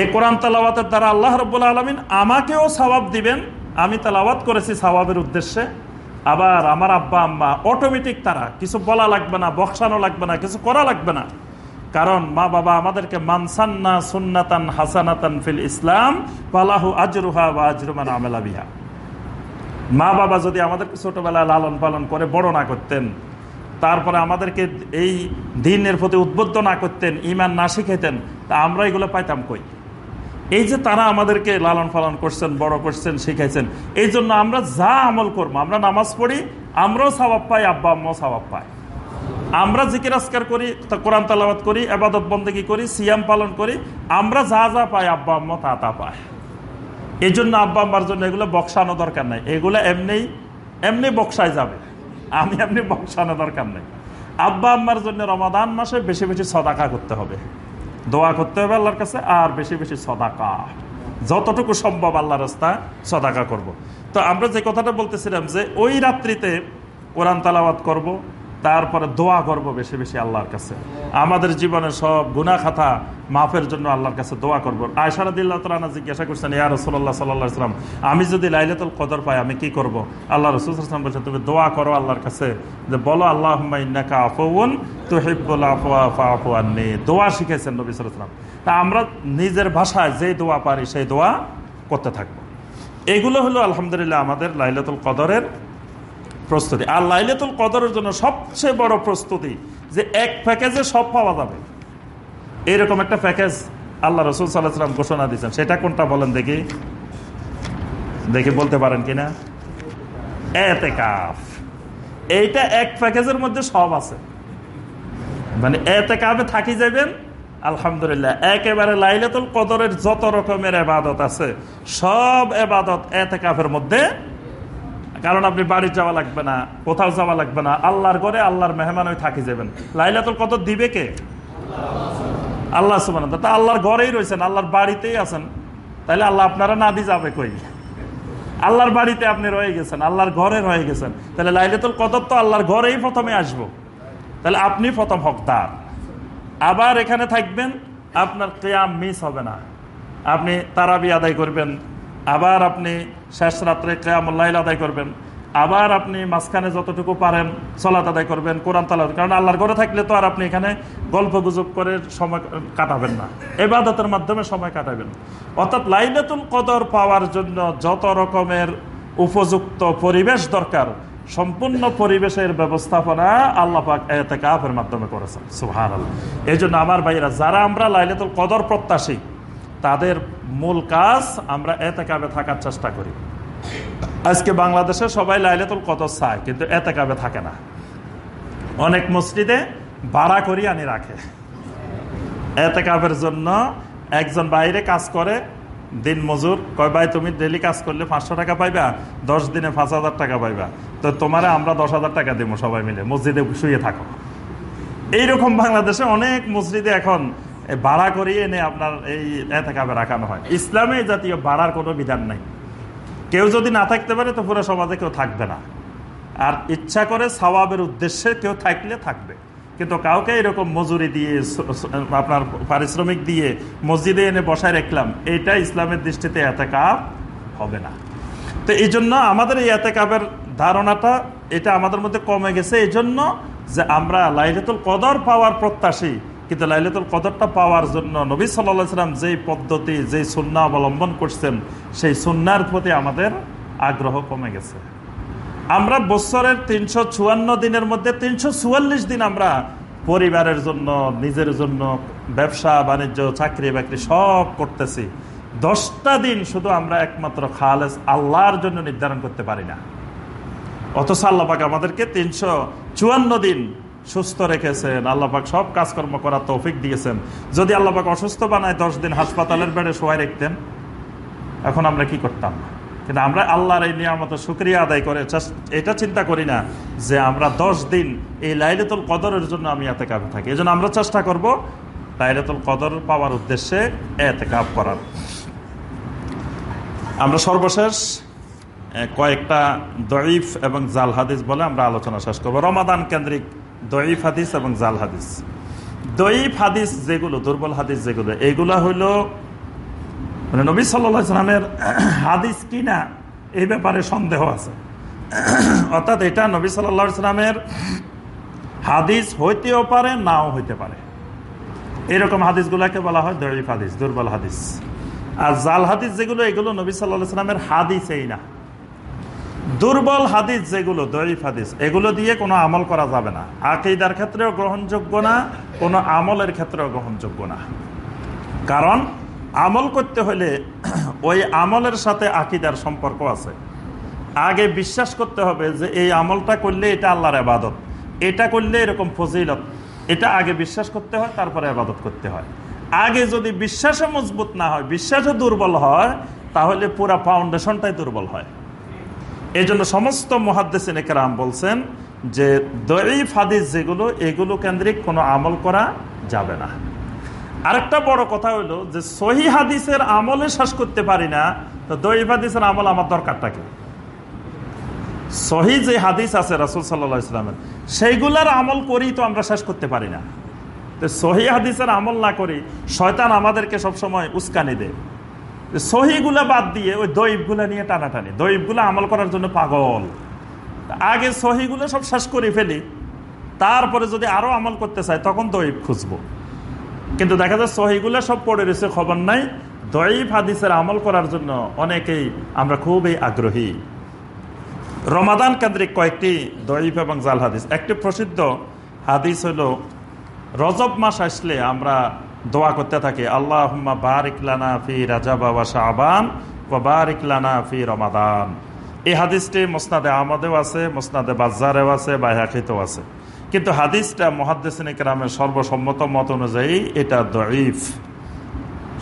এই কোরআন তালাওয়াতের দ্বারা আল্লাহ রব্বুল্লা আলমিন আমাকেও সবাব দিবেন। আমি তালাওয়াত করেছি সবাবের উদ্দেশ্যে। আবার আমার আব্বা, আম্মা অটোমেটিক তারা, কিছু বলা লাগবে না বক্সানো লাগবে না, কিছু করা লাগবে না। কারণ মা বাবা আমাদেরকে মানসান্না সুন্নাতান হাসানাতান ফিল ইসলাম পালাহু আজরুহা বা আজরুমান আমেলা বিহা। মা বাবা যদি আমাদেরকে ছোটবেলায় লালন পালন করে বড় না করতেন তারপরে আমাদেরকে এই দিনের প্রতি উদ্বুদ্ধ না করতেন ইমান না শিখাইতেন, তা আমরা এগুলো পাইতাম কই? এই যে তারা আমাদেরকে লালন পালন করছেন, বড় করছেন, শিখাইছেন, এই জন্য আমরা যা আমল করব, আমরা নামাজ পড়ি, আমরাও স্বভাব পাই, আব্বা আম্মাও স্বভাব পাই আমরা জিকির আসকার করি কোরআন তালাবাদ করি আবাদত বন্দেগি করি, সিয়াম পালন করি, আমরা যা যা পাই, আব্বা আম্মা তা তা পায়। এই জন্য আব্বা আম্মার জন্য এগুলো বক্সানো দরকার নাই, এগুলো এমনি এমনি বক্সায় যাবে। আমি আপনি বংশানো দরকার নেই আব্বা আম্মার জন্য রমাদান মাসে বেশি বেশি সদাকা করতে হবে দোয়া করতে হবে আল্লাহর কাছে, আর বেশি বেশি সদাকা যতটুকু সম্ভব আল্লাহ রাস্তা সদাকা করব। তো আমরা যে কথাটা বলতেছিলাম যে, ওই রাত্রিতে কোরআন তালাবাদ করব। তারপরে দোয়া করব বেশি বেশি আল্লাহর কাছে। আমাদের জীবনের সব গুনা খাতা মাফের জন্য আল্লাহর কাছে দোয়া করব। আয়সারাদিল্লাহ জিজ্ঞাসা করছেন, ইয়া রসুল্লাহ সাল্লাহ সাল্লাম, আমি যদি লাইলাতুল কদর পাই, আমি কি করব? আল্লাহ রসুলাম বলছেন, তুমি দোয়া করো আল্লাহর কাছে যে বলো আল্লাহ ইন্নাকা আফউন তো হিব্বুল দোয়া শিখেছেন নবী সাল্লাম। তা আমরা নিজের ভাষায় যে দোয়া পারি, সেই দোয়া করতে থাকব। এগুলো হলো আলহামদুলিল্লাহ আমাদের লাইলাতুল কদরের প্রস্তুতি। আর লাইলাতুল কদরের জন্য সবচেয়ে বড় প্রস্তুতি যে এক প্যাকেজে সব পাওয়া যাবে। এইরকম একটা প্যাকেজ আল্লাহ রসুল সাল্লাহ সাল্লাম ঘোষণা দিয়েছেন। সেটা কোনটা বলেন দেখি। দেখি বলতে পারেন কিনা? এতে কাফ। এইটা এক প্যাকেজের মধ্যে সব আছে। মানে এতে কাপে থাকি যাবেন আলহামদুলিল্লাহ। একেবারে লাইলাতুল কদরের যত রকমের এবাদত আছে, সব এবাদত এতে কাপের মধ্যে কারণ আপনি বাড়ি যাওয়া লাগবে না, কোথাও যাওয়া লাগবে না। আল্লাহর ঘরে আল্লাহর মেহমান হয়ে থাকি যাবেন। লাইলাতুল কদর দিবে কে? আল্লাহ সুবান তা আল্লাহর ঘরেই রয়েছেন, আল্লাহর বাড়িতেই আছেন। তাহলে আল্লাহ আপনারা না দিয়ে যাবে কই? আল্লাহর বাড়িতে আপনি রয়ে গেছেন, আল্লাহর ঘরে রয়ে গেছেন। তাহলে লাইলাতুল কদর তো আল্লাহর ঘরেই প্রথমে আসব। তাহলে আপনি প্রথম হকদার। আবার এখানে থাকবেন, আপনার কেয়াম মিস হবে না। আপনি তারাবি আদায় করবেন আবার আপনি শেষ রাত্রে কেয়ামুল্লাইল আদায় করবেন। আবার আপনি মাঝখানে যতটুকু পারেন সলাত আদায় করবেন, কোরআন তালাত কারণ আল্লাহর ঘরে থাকলে তো আর আপনি এখানে গল্প গুজব করে সময় কাটাবেন না। এবাদতের মাধ্যমে সময় কাটাবেন। অর্থাৎ লাইলাতুল কদর পাওয়ার জন্য যত রকমের উপযুক্ত পরিবেশ দরকার, সম্পূর্ণ পরিবেশের ব্যবস্থাপনা আল্লাহ এতে কাফের মাধ্যমে করেছেন। সুহান আল্লাহ এই জন্য আমার ভাইরা যারা আমরা লাইলাতুল কদর প্রত্যাশী, তাদের মূল কাজ আমরা এতে কাবে থাকার চেষ্টা করি। আজকে বাংলাদেশে সবাই লাইলাতুল কদর চায়, কিন্তু এতে কাবে থাকে না। অনেক মসজিদে ভাড়া করি আনি রাখে। এতে কাবের জন্য একজন বাইরে কাজ করে, দিন মজুর, কয়, ভাই, তুমি ডেলি কাজ করলে পাঁচশো টাকা পাইবা? দশ দিনে পাঁচ হাজার টাকা পাইবা? তো তোমারে আমরা দশ হাজার টাকা দেবো সবাই মিলে, মসজিদে শুয়ে থাকো। এইরকম বাংলাদেশে অনেক মসজিদে এখন ভাড়া করিয়ে এনে আপনার এই এতেকাবে রাখানো হয়। ইসলামে জাতীয় ভাড়ার কোনো বিধান নাই। কেউ যদি না থাকতে পারে তো পুরো সমাজে কেউ থাকবে না। আর ইচ্ছা করে সওয়াবের উদ্দেশ্যে কেউ থাকলে থাকবে। কিন্তু কাউকে এরকম মজুরি দিয়ে আপনার পারিশ্রমিক দিয়ে মসজিদে এনে বসায় রাখলাম, এটা ইসলামের দৃষ্টিতে এতে কাপ হবে না। তো এই জন্য আমাদের এই এতে কাপের ধারণাটা এটা আমাদের মধ্যে কমে গেছে। এই জন্য যে আমরা লাইলাতুল কদর পাওয়ার প্রত্যাশী কিন্তু লাইলাতুল কদরটা পাওয়ার জন্য নবী সাল্লাহ সাল্লাম যেই পদ্ধতি, যেই সুন্না অবলম্বন করছেন, সেই সুন্নার প্রতি আমাদের আগ্রহ কমে গেছে। আমরা বছরের তিনশো চুয়ান্ন দিনের মধ্যে তিনশো চুয়াল্লিশ দিন আমরা পরিবারের জন্য, নিজের জন্য ব্যবসা, বাণিজ্য, চাকরি, বাকরি সব করতেছি। দশটা দিন শুধু আমরা একমাত্র খালেস আল্লাহর জন্য নির্ধারণ করতে পারি না। অথচ আল্লাপাক আমাদেরকে তিনশো চুয়ান্ন দিন সুস্থ রেখেছেন। আল্লাপাক সব কাজকর্ম করার তৌফিক দিয়েছেন। যদি আল্লাপাক অসুস্থ বানায় দশ দিন হাসপাতালের বেড়ে শোয়াই রাখতেন, এখন আমরা কি করতাম? কিন্তু আমরা আল্লাহর এই নিয়ামত সুক্রিয়া আদায় করে এটা চিন্তা করি না যে আমরা দশ দিন এই লাইলাতুল কদরের জন্য আমি এতে কাপ থাকি। এই আমরা চেষ্টা করব লাইলাতুল কদর পাওয়ার উদ্দেশ্যে এতে কাপ করার। আমরা সর্বশেষ কয়েকটা দরিফ এবং জাল হাদিস বলে আমরা আলোচনা শেষ করব। রমাদান কেন্দ্রিক দরিফ হাদিস এবং জাল হাদিস। দইফ হাদিস যেগুলো, দুর্বল হাদিস যেগুলো এইগুলো হইল মানে নবী সাল্লামের হাদিস কিনা, এই ব্যাপারে সন্দেহ আছে। অর্থাৎ এটা নবী সাল্লামের হাদিস হইতেও পারে, নাও হইতে পারে। এরকম হাদিসগুলাকে বলা হয় দরিফ হাদিস, দুর্বল হাদিস। আর জাল হাদিস যেগুলো, এগুলো নবী সাল্লাহ সাল্লামের হাদিস এই না। দুর্বল হাদিস যেগুলো, দরিফ হাদিস, এগুলো দিয়ে কোনো আমল করা যাবে না। আকিদার ক্ষেত্রেও গ্রহণযোগ্য না, কোনো আমলের ক্ষেত্রেও গ্রহণযোগ্য না। কারণ আমল করতে হলে ওই আমলের সাথে আকিদার সম্পর্ক আছে। আগে বিশ্বাস করতে হবে যে এই আমলটা করলে এটা আল্লাহর আবাদত এটা করলে এরকম ফজিলত, এটা আগে বিশ্বাস করতে হয়, তারপরে আবাদত করতে হয়। আগে যদি বিশ্বাসও মজবুত না হয়, বিশ্বাসও দুর্বল হয়, তাহলে পুরা ফাউন্ডেশনটাই দুর্বল হয়। এই জন্য সমস্ত মহাদ্দেশিন একরাম বলছেন যে দরিফ হাদিস যেগুলো, এগুলো কেন্দ্রিক কোনো আমল করা যাবে না। আরেকটা বড় কথা হলো যে সহি হাদিসের আমলে শ্বাস করতে পারি না, তো দরিফ হাদিসের আমল আমার দরকারটা কি? সহি যে হাদিস আছে রাসুল সাল্লা ইসলামের সেইগুলার আমল করেই তো আমরা শেষ করতে পারি না। তো সহি হাদিসের আমল না করি, শয়তান আমাদেরকে সবসময় উস্কানি দেয়। সহিগুলা বাদ দিয়ে ওই দৈবগুলা নিয়ে টানাটানি। দৈবগুলা আমল করার জন্য পাগল। আগে সহিগুলো সব শেষ করে ফেলি। তারপরে যদি আরও আমল করতে চাই, তখন দৈব খুঁজবো। কিন্তু দেখা যায় সহিগুলো সব পড়ে রয়েছে, খবর নাই। দৈব হাদিসের আমল করার জন্য অনেকেই আমরা খুবই আগ্রহী। রমাদান কেন্দ্রিক কয়েকটি দয়ীফ এবং জাল হাদিস। একটি প্রসিদ্ধ হাদিস হল, রজব মাস আসলে আমরা দোয়া করতে থাকে আল্লাহ বারিকলানা ফি রাজা বাবা শাহবান ও বারিকলানা ফি রমাদান। এই হাদিসটি মোসনাদে আহমদেও আছে, মোসনাদে বাজারেও আছে বাইহাকিতেও আছে। কিন্তু হাদিসটা মহাদ্দেসিন গ্রামের সর্বসম্মত মত অনুযায়ী এটা দরিফ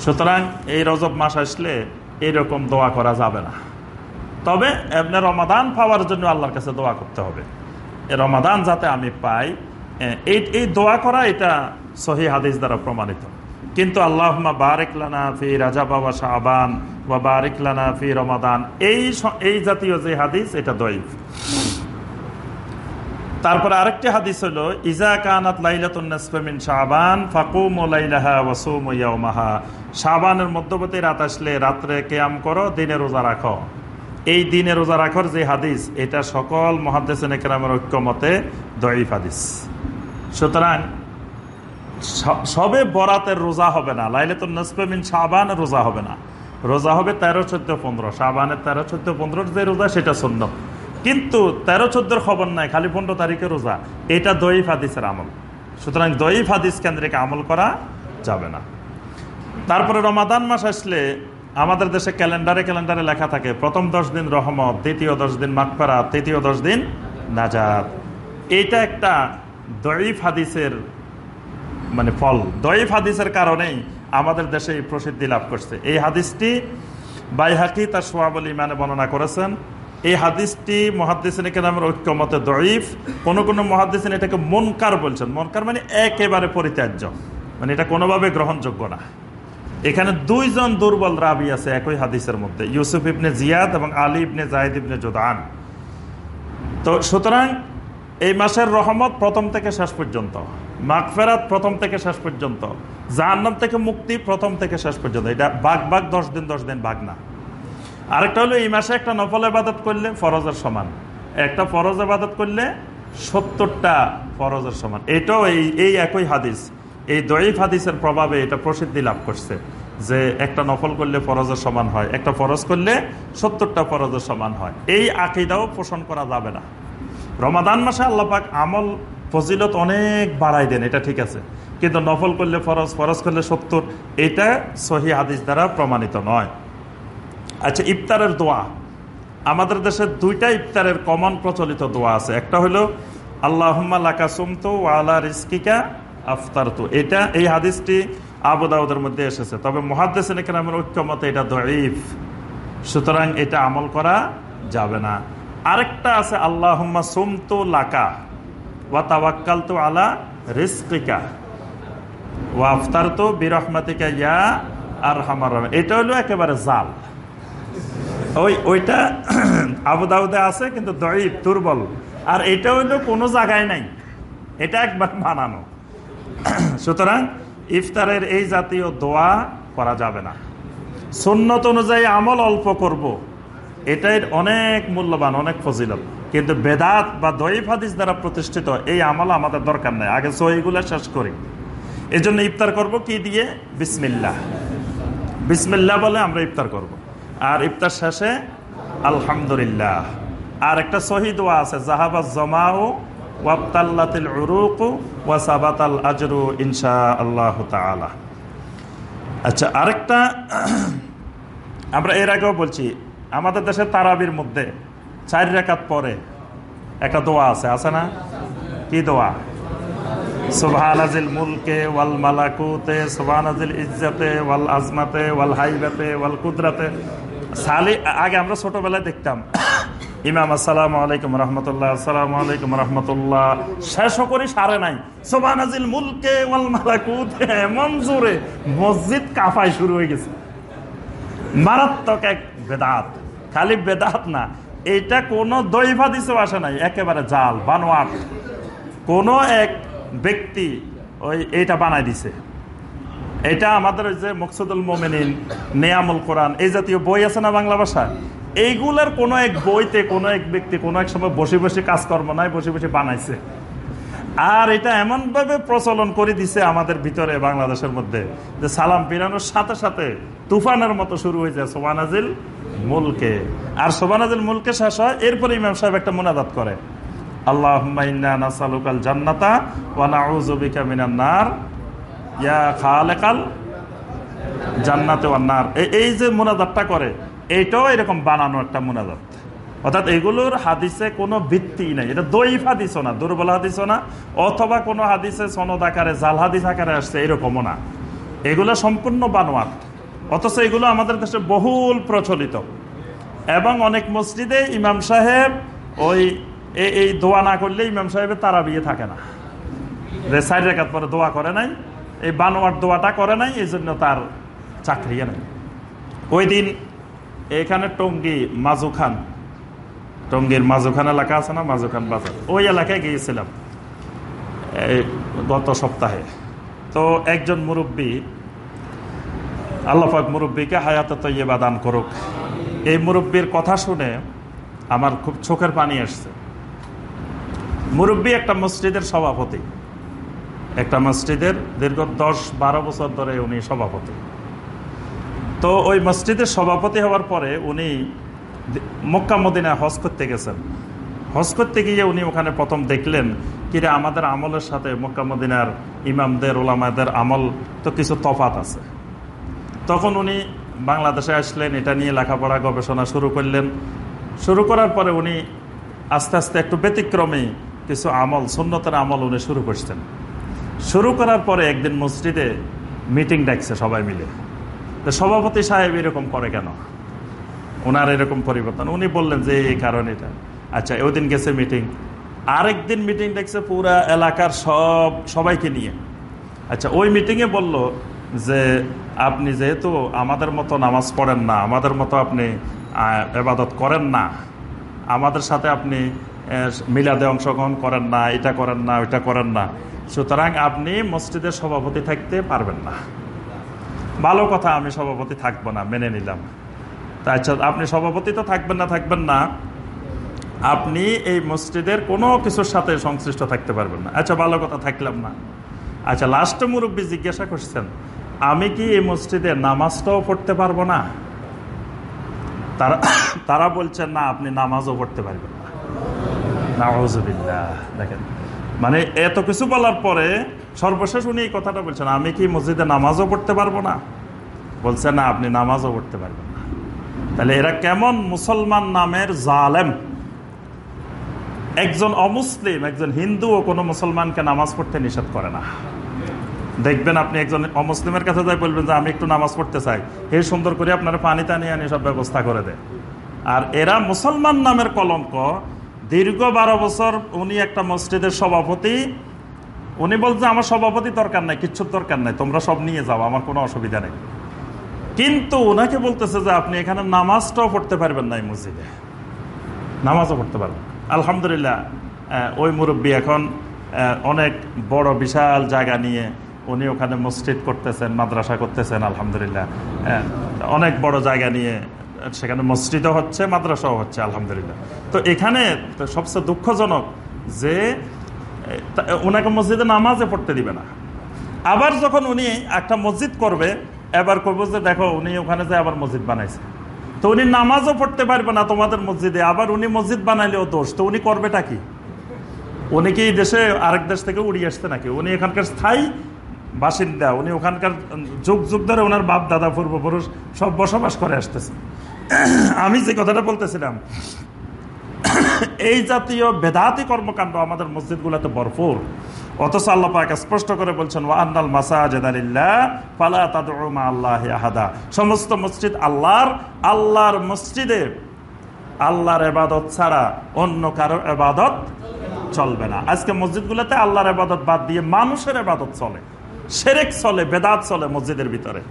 সুতরাং এই রজব মাস আসলে এইরকম দোয়া করা যাবে না। তবে এমনি রমাদান পাওয়ার জন্য আল্লাহর কাছে দোয়া করতে হবে। রমাদান যাতে আমি পাই এই দোয়া করা এটা সহি হাদিস দ্বারা প্রমাণিত। কিন্তু আল্লাহ বারেকলানা ফি রাজা বাবা শাহবান বা বারেকলানা ফি রমাদান। এই এই জাতীয় যে হাদিস, এটা দইফ তারপরে আরেকটি হাদিস হলো, ইজা কানাত লাইলাতুন্নাসফামিন শাহবান ফাকুম লাইলাহা ওয়াসুম ইয়াউমাহা। শাহবানের মধ্যবর্তী রাত আসলে রাত্রে কেয়াম করো, দিনে রোজা রাখো। এই দিনে রোজা রাখর যে হাদিস, এটা সকল মহাদ্দেসেন একরামের ঐক্যমতে দইফ হাদিস। সুতরাং সবে বরাতের রোজা হবে না। লাইলে লাইলাতুন নসফামিন শাহবানের রোজা হবে না। রোজা হবে তেরো, চোদ্দ, পনেরো। শাহবানের তেরো, চোদ্দ, পনেরোর যে রোজা, সেটা শূন্য। কিন্তু তেরো, চোদ্দোর খবর নাই, খালি পনেরো তারিখে রোজা। এটা দইফ হাদিসের আমল। সুতরাং দইফ হাদিস কেন্দ্রিক আমল করা যাবে না। তারপরে রমাদান মাস আসলে আমাদের দেশে ক্যালেন্ডারে ক্যালেন্ডারে লেখা থাকে, প্রথম দশ দিন রহমত, দ্বিতীয় দশ দিন মাকফারা তৃতীয় দশ দিন নাজাদ এইটা একটা দইফ হাদিসের মানে ফল দইফ হাদিসের কারণেই আমাদের দেশে প্রসিদ্ধি লাভ করছে। এই হাদিসটি বাইহাকি তার সোয়াবল ইমানে বর্ণনা করেছেন। এই হাদিসটি মহাদিসিন নামের ঐক্যমতে দইফ কোন কোন মহাদিসিন এটাকে মনকার বলছেন। মনকার মানে একেবারে পরিত্যাজ্য। মানে এটা কোনোভাবে গ্রহণযোগ্য না। এখানে দুইজন দুর্বল রাবি আছে একই হাদিসের মধ্যে, ইউসুফ ইবনে জিয়াদ এবং আলী ইবনে জাহিদ ইবনে জোদান তো সুতরাং এই মাসের রহমত প্রথম থেকে শেষ পর্যন্ত। মাগফেরাত প্রথম থেকে শেষ পর্যন্ত, জাহান্নাম থেকে মুক্তি প্রথম থেকে শেষ পর্যন্ত। এটা বাঘ বাঘ, দশ দিন দশ দিন বাঘ না। আরেকটা হলো, এই মাসে একটা নফল আবাদত করলে ফরজের সমান। একটা ফরজ আবাদত করলে সত্তরটা ফরজের সমান। এটাও এই এই একই হাদিস। এই দয়ীফ হাদিসের প্রভাবে এটা প্রসিদ্ধি লাভ করছে যে একটা নফল করলে ফরজের সমান হয়, একটা ফরজ করলে সত্তরটা ফরজের সমান হয়। এই আকিদাও পোষণ করা যাবে না। রমাদান মাসে আল্লাপাক আমল ফজিলত অনেক বাড়াই দেন, এটা ঠিক আছে। কিন্তু নফল করলে ফরজ ফরজ করলে সত্তর, এটা সহি হাদিস দ্বারা প্রমাণিত নয়। আচ্ছা ইফতারের দোয়া। আমাদের দেশে দুইটা ইফতারের কমন প্রচলিত দোয়া আছে। একটা হলো আল্লাহ লাকা সুমতো ওয়ালা রিস্কিকা আফতার তো এটা এই হাদিসটি আবুদাউদের মধ্যে এসেছে। তবে মহাদ্দেসিন কেরামের ঐক্যমতে এটা দইফ সুতরাং এটা আমল করা যাবে না। আরেকটা আছে আল্লাহ সুমতো লাকা। ওয়া আলা ইয়া আর এটা একেবারে জাল। ওই, ওইটা আছে, কিন্তু দইফ দুর্বল। আর এটা হইল কোনো জায়গায় নাই। এটা একবার বানানো সুতরাং ইফতারের এই জাতীয় দোয়া করা যাবে না। সুন্নত অনুযায়ী আমল অল্প করব। এটাই অনেক মূল্যবান, অনেক ফজিলত। কিন্তু বেদাত বা দইফ হাদিস দ্বারা প্রতিষ্ঠিত এই আমল আমাদের দরকার নেই। আগে সহিগুলো শেষ করি। এই জন্য ইফতার করব কি দিয়ে? বিসমিল্লা বিসমিল্লা বলে আমরা ইফতার করব। আর ইফতার শেষে আলহামদুলিল্লাহ। আর একটা শহীদ ওয়া আছে জাহাবাজ জমাও আচ্ছা আরেকটা, আমরা এর আগেও বলছি, আমাদের দেশের তারাবির মধ্যে চার রেখাত পরে একটা দোয়া আছে আছে না? কি দোয়া? ওয়াল মালাকুতে ইজ্জতে, ওয়াল আজমাতে, ওয়াল ওয়াল কুদরাতে। আগে আমরা ছোটবেলায় দেখতাম, ইমাম আসসালাম আলাইকুম আলাইকুম রহমতুল্লাহ। শেষ করি সারে নাই। ওয়াল এমন জোরে মসজিদ কাফাই শুরু হয়ে গেছে। মারাত্মক এক বেদাত। খালি বেদাত না এটা কোনো দৈভা দিছেও আসে নাই, একেবারে জাল, বানোয়াট। কোনো এক ব্যক্তি ওই এটা বানাই দিছে। এটা আমাদের যে মকসুদুল মোমেনিন, নেয়ামুল কোরআন, এই জাতীয় বই আছে না বাংলা ভাষা এইগুলার কোনো এক বইতে, কোনো এক ব্যক্তি কোনো এক সময় বসে বসে কাজকর্ম নাই, বসে বসে বানাইছে। আর এটা এমনভাবে প্রচলন করে দিছে আমাদের ভিতরে, বাংলাদেশের মধ্যে, যে সালাম পিরানোর সাথে সাথে তুফানের মতো শুরু হয়েছে সোবানাজিল মুলকে। আর সোবানাজিল মুলকে শেষ হয়, এরপরে ইমাম সাহেব একটা মোনাজাত করে। আল্লাহ জান্নাতা ইয়া এই যে করে, এইটাও এরকম বানানো একটা অর্থাৎ এগুলোর হাদিসে কোনো নাই। এটা দুর্বল হাদিসও না, অথবা কোনো হাদিসে সনদ আকারে, জাল হাদিস আকারে আসছে, এরকমও না। এগুলো সম্পূর্ণ বানোয়াট। অথচ এগুলো আমাদের দেশে বহুল প্রচলিত। এবং অনেক মসজিদে ইমাম সাহেব ওই এই দোয়া না করলে ইমাম সাহেবের তারা বিয়ে থাকে না। যে সাইড রেখাত পরে দোয়া করে নাই, এই বানোয়ার দোয়াটা করে নাই, এই জন্য তার চাকরি নেই। ওই দিন এখানে টঙ্গি মাজুখান টঙ্গির মাজুখান এলাকা আছে না মাজুখান বাজার, ওই এলাকায় গিয়েছিলাম। গত সপ্তাহে। তো একজন মুরব্বী আল্লাহাক মুরব্বীকে হায়াতে তৈবা দান করুক। এই মুরব্বীর কথা শুনে আমার খুব চোখের পানি আসছে মুরব্বী একটা মসজিদের সভাপতি। একটা মসজিদের দীর্ঘ দশ বারো বছর ধরে উনি সভাপতি। তো ওই মসজিদের সভাপতি হওয়ার পরে উনি মক্কা মদিনায় হজ করতে গেছেন। হজ করতে গিয়ে উনি ওখানে প্রথম দেখলেন, কিরে, আমাদের আমলের সাথে মক্কা মদিনার ইমামদের, ওলামাদের আমল তো কিছু তফাত আছে। তখন উনি বাংলাদেশে আসলেন, এটা নিয়ে লেখাপড়া গবেষণা শুরু করলেন। শুরু করার পরে উনি আস্তে আস্তে একটু ব্যতিক্রমে কিছু আমল, সুন্নতের আমল উনি শুরু করছেন। শুরু করার পরে একদিন মসজিদে মিটিং ডাকছে সবাই মিলে। তো সভাপতি সাহেব এরকম করে কেন? ওনার এরকম পরিবর্তন। উনি বললেন যে এই কারণ এটা। আচ্ছা ওই দিন গেছে মিটিং। আরেক দিন মিটিং ডাকছে পুরা এলাকার সব সবাইকে নিয়ে। আচ্ছা ওই মিটিংয়ে বলল যে আপনি যেহেতু আমাদের মতো নামাজ পড়েন না, আমাদের মতো আপনি এবাদত করেন না, আমাদের সাথে আপনি মিলাদে অংশগ্রহণ করেন না, এটা করেন না, ওইটা করেন না। সুতরাং আপনি মসজিদের সভাপতি থাকতে পারবেন না। ভালো কথা, আমি সভাপতি থাকব না, মেনে নিলাম। আচ্ছা আপনি সভাপতি তো থাকবেন না থাকবেন না। আপনি এই মসজিদের কোনো কিছুর সাথে সংশ্লিষ্ট থাকতে পারবেন না। আচ্ছা ভালো কথা, থাকলাম না। আচ্ছা লাস্টে মুরব্বী জিজ্ঞাসা করছেন আমি কি এই মসজিদে নামাজটাও পড়তে পারব না? তারা তারা বলছেন না, আপনি নামাজও পড়তে পারবেন না। দেখেন। মানে এত কিছু বলার পরে সর্বশেষ উনি এই কথাটা বলছেন, আমি কি মসজিদে নামাজও পড়তে পারব না? বলছে, না, আপনি নামাজও পড়তে পারবেন না। তাহলে এরা কেমন মুসলমান নামের জালেম? একজন অমুসলিম, একজন হিন্দুও কোনো মুসলমানকে নামাজ পড়তে নিষেধ করে না। দেখবেন আপনি একজন অমুসলিমের কাছে যাই বলবেন যে আমি একটু নামাজ পড়তে চাই। হে সুন্দর করে আপনারা পানি টানি আনি, সব ব্যবস্থা করে দেয় আর এরা মুসলমান নামের কলঙ্ক। দীর্ঘ বারো বছর উনি একটা মসজিদের সভাপতি। উনি বলছে, আমার সভাপতি দরকার নাই, কিচ্ছুর দরকার নাই, তোমরা সব নিয়ে যাও, আমার কোনো অসুবিধা নেই। কিন্তু ওনাকে বলতেছে যে, আপনি এখানে নামাজটাও পড়তে পারবেন না এই মসজিদে। নামাজও পড়তে পারবেন। আলহামদুলিল্লাহ ওই মুরব্বী এখন অনেক বড়, বিশাল জায়গা নিয়ে উনি ওখানে মসজিদ করতেছেন, মাদ্রাসা করতেছেন, আলহামদুলিল্লাহ। অনেক বড় জায়গা নিয়ে সেখানে মসজিদও হচ্ছে, মাদ্রাসাও হচ্ছে, আলহামদুলিল্লাহ। তো এখানে সবচেয়ে দুঃখজনক যে ওনাকে মসজিদে নামাজে পড়তে দিবে না। আবার যখন উনি একটা মসজিদ করবে, এবার করব যে, দেখো, উনি ওখানে যে আবার মসজিদ বানাইছে। তো উনি নামাজও পড়তে পারবে না তোমাদের মসজিদে, আবার উনি মসজিদ বানাইলেও দোষ। তো উনি করবেটা কি? উনি কি দেশে আরেক দেশ থেকে উড়িয়ে আসতে নাকি? উনি এখানকার স্থায়ী বাসিন্দা, উনি ওখানকার যুগ যুগ ধরে ওনার বাপ, দাদা, পূর্বপুরুষ সব বসবাস করে আসতেছে। আমি যে কথাটা বলতেছিলাম, এই জাতীয় বেদাতি কর্মকাণ্ড আমাদের মসজিদগুলোতে ভরপুর। অথচ আল্লাহ স্পষ্ট করে বলছেন ওয়ান্নাল ফালা তাদউমা আল্লাহ আহাদা। সমস্ত মসজিদ আল্লাহর আল্লাহর মসজিদে আল্লাহর এবাদত ছাড়া অন্য কারও এবাদত চলবে না। আজকে মসজিদগুলোতে আল্লাহর এবাদত বাদ দিয়ে মানুষের এবাদত চলে। সেরেক চলে, বেদাত চলে মসজিদের ভিতরে।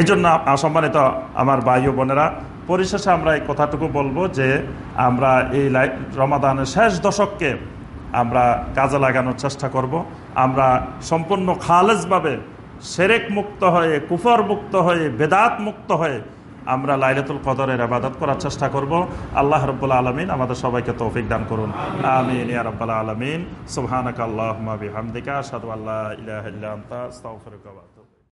এই জন্য সম্মানিত আমার ভাই বোনেরা, পরিশেষে আমরা এই কথাটুকু বলব যে আমরা এই রমাদানের শেষ দশককে আমরা কাজে লাগানোর চেষ্টা করব। আমরা সম্পূর্ণ খালেজভাবে সেরেক মুক্ত হয়ে, কুফর মুক্ত হয়ে, বেদাত মুক্ত হয়ে আমরা লাইলাতুল কদরের আবাদত করার চেষ্টা করব। আল্লাহ রব্বুল আলমিন আমাদের সবাইকে তৌফিক দান করুন। আমিন ইয়া রব্বাল আলমিন। সুহানক আল্লাহ বিহামদিকা, আশহাদু আল্লা ইলাহা ইল্লা আন্তা, আস্তাগফিরুকা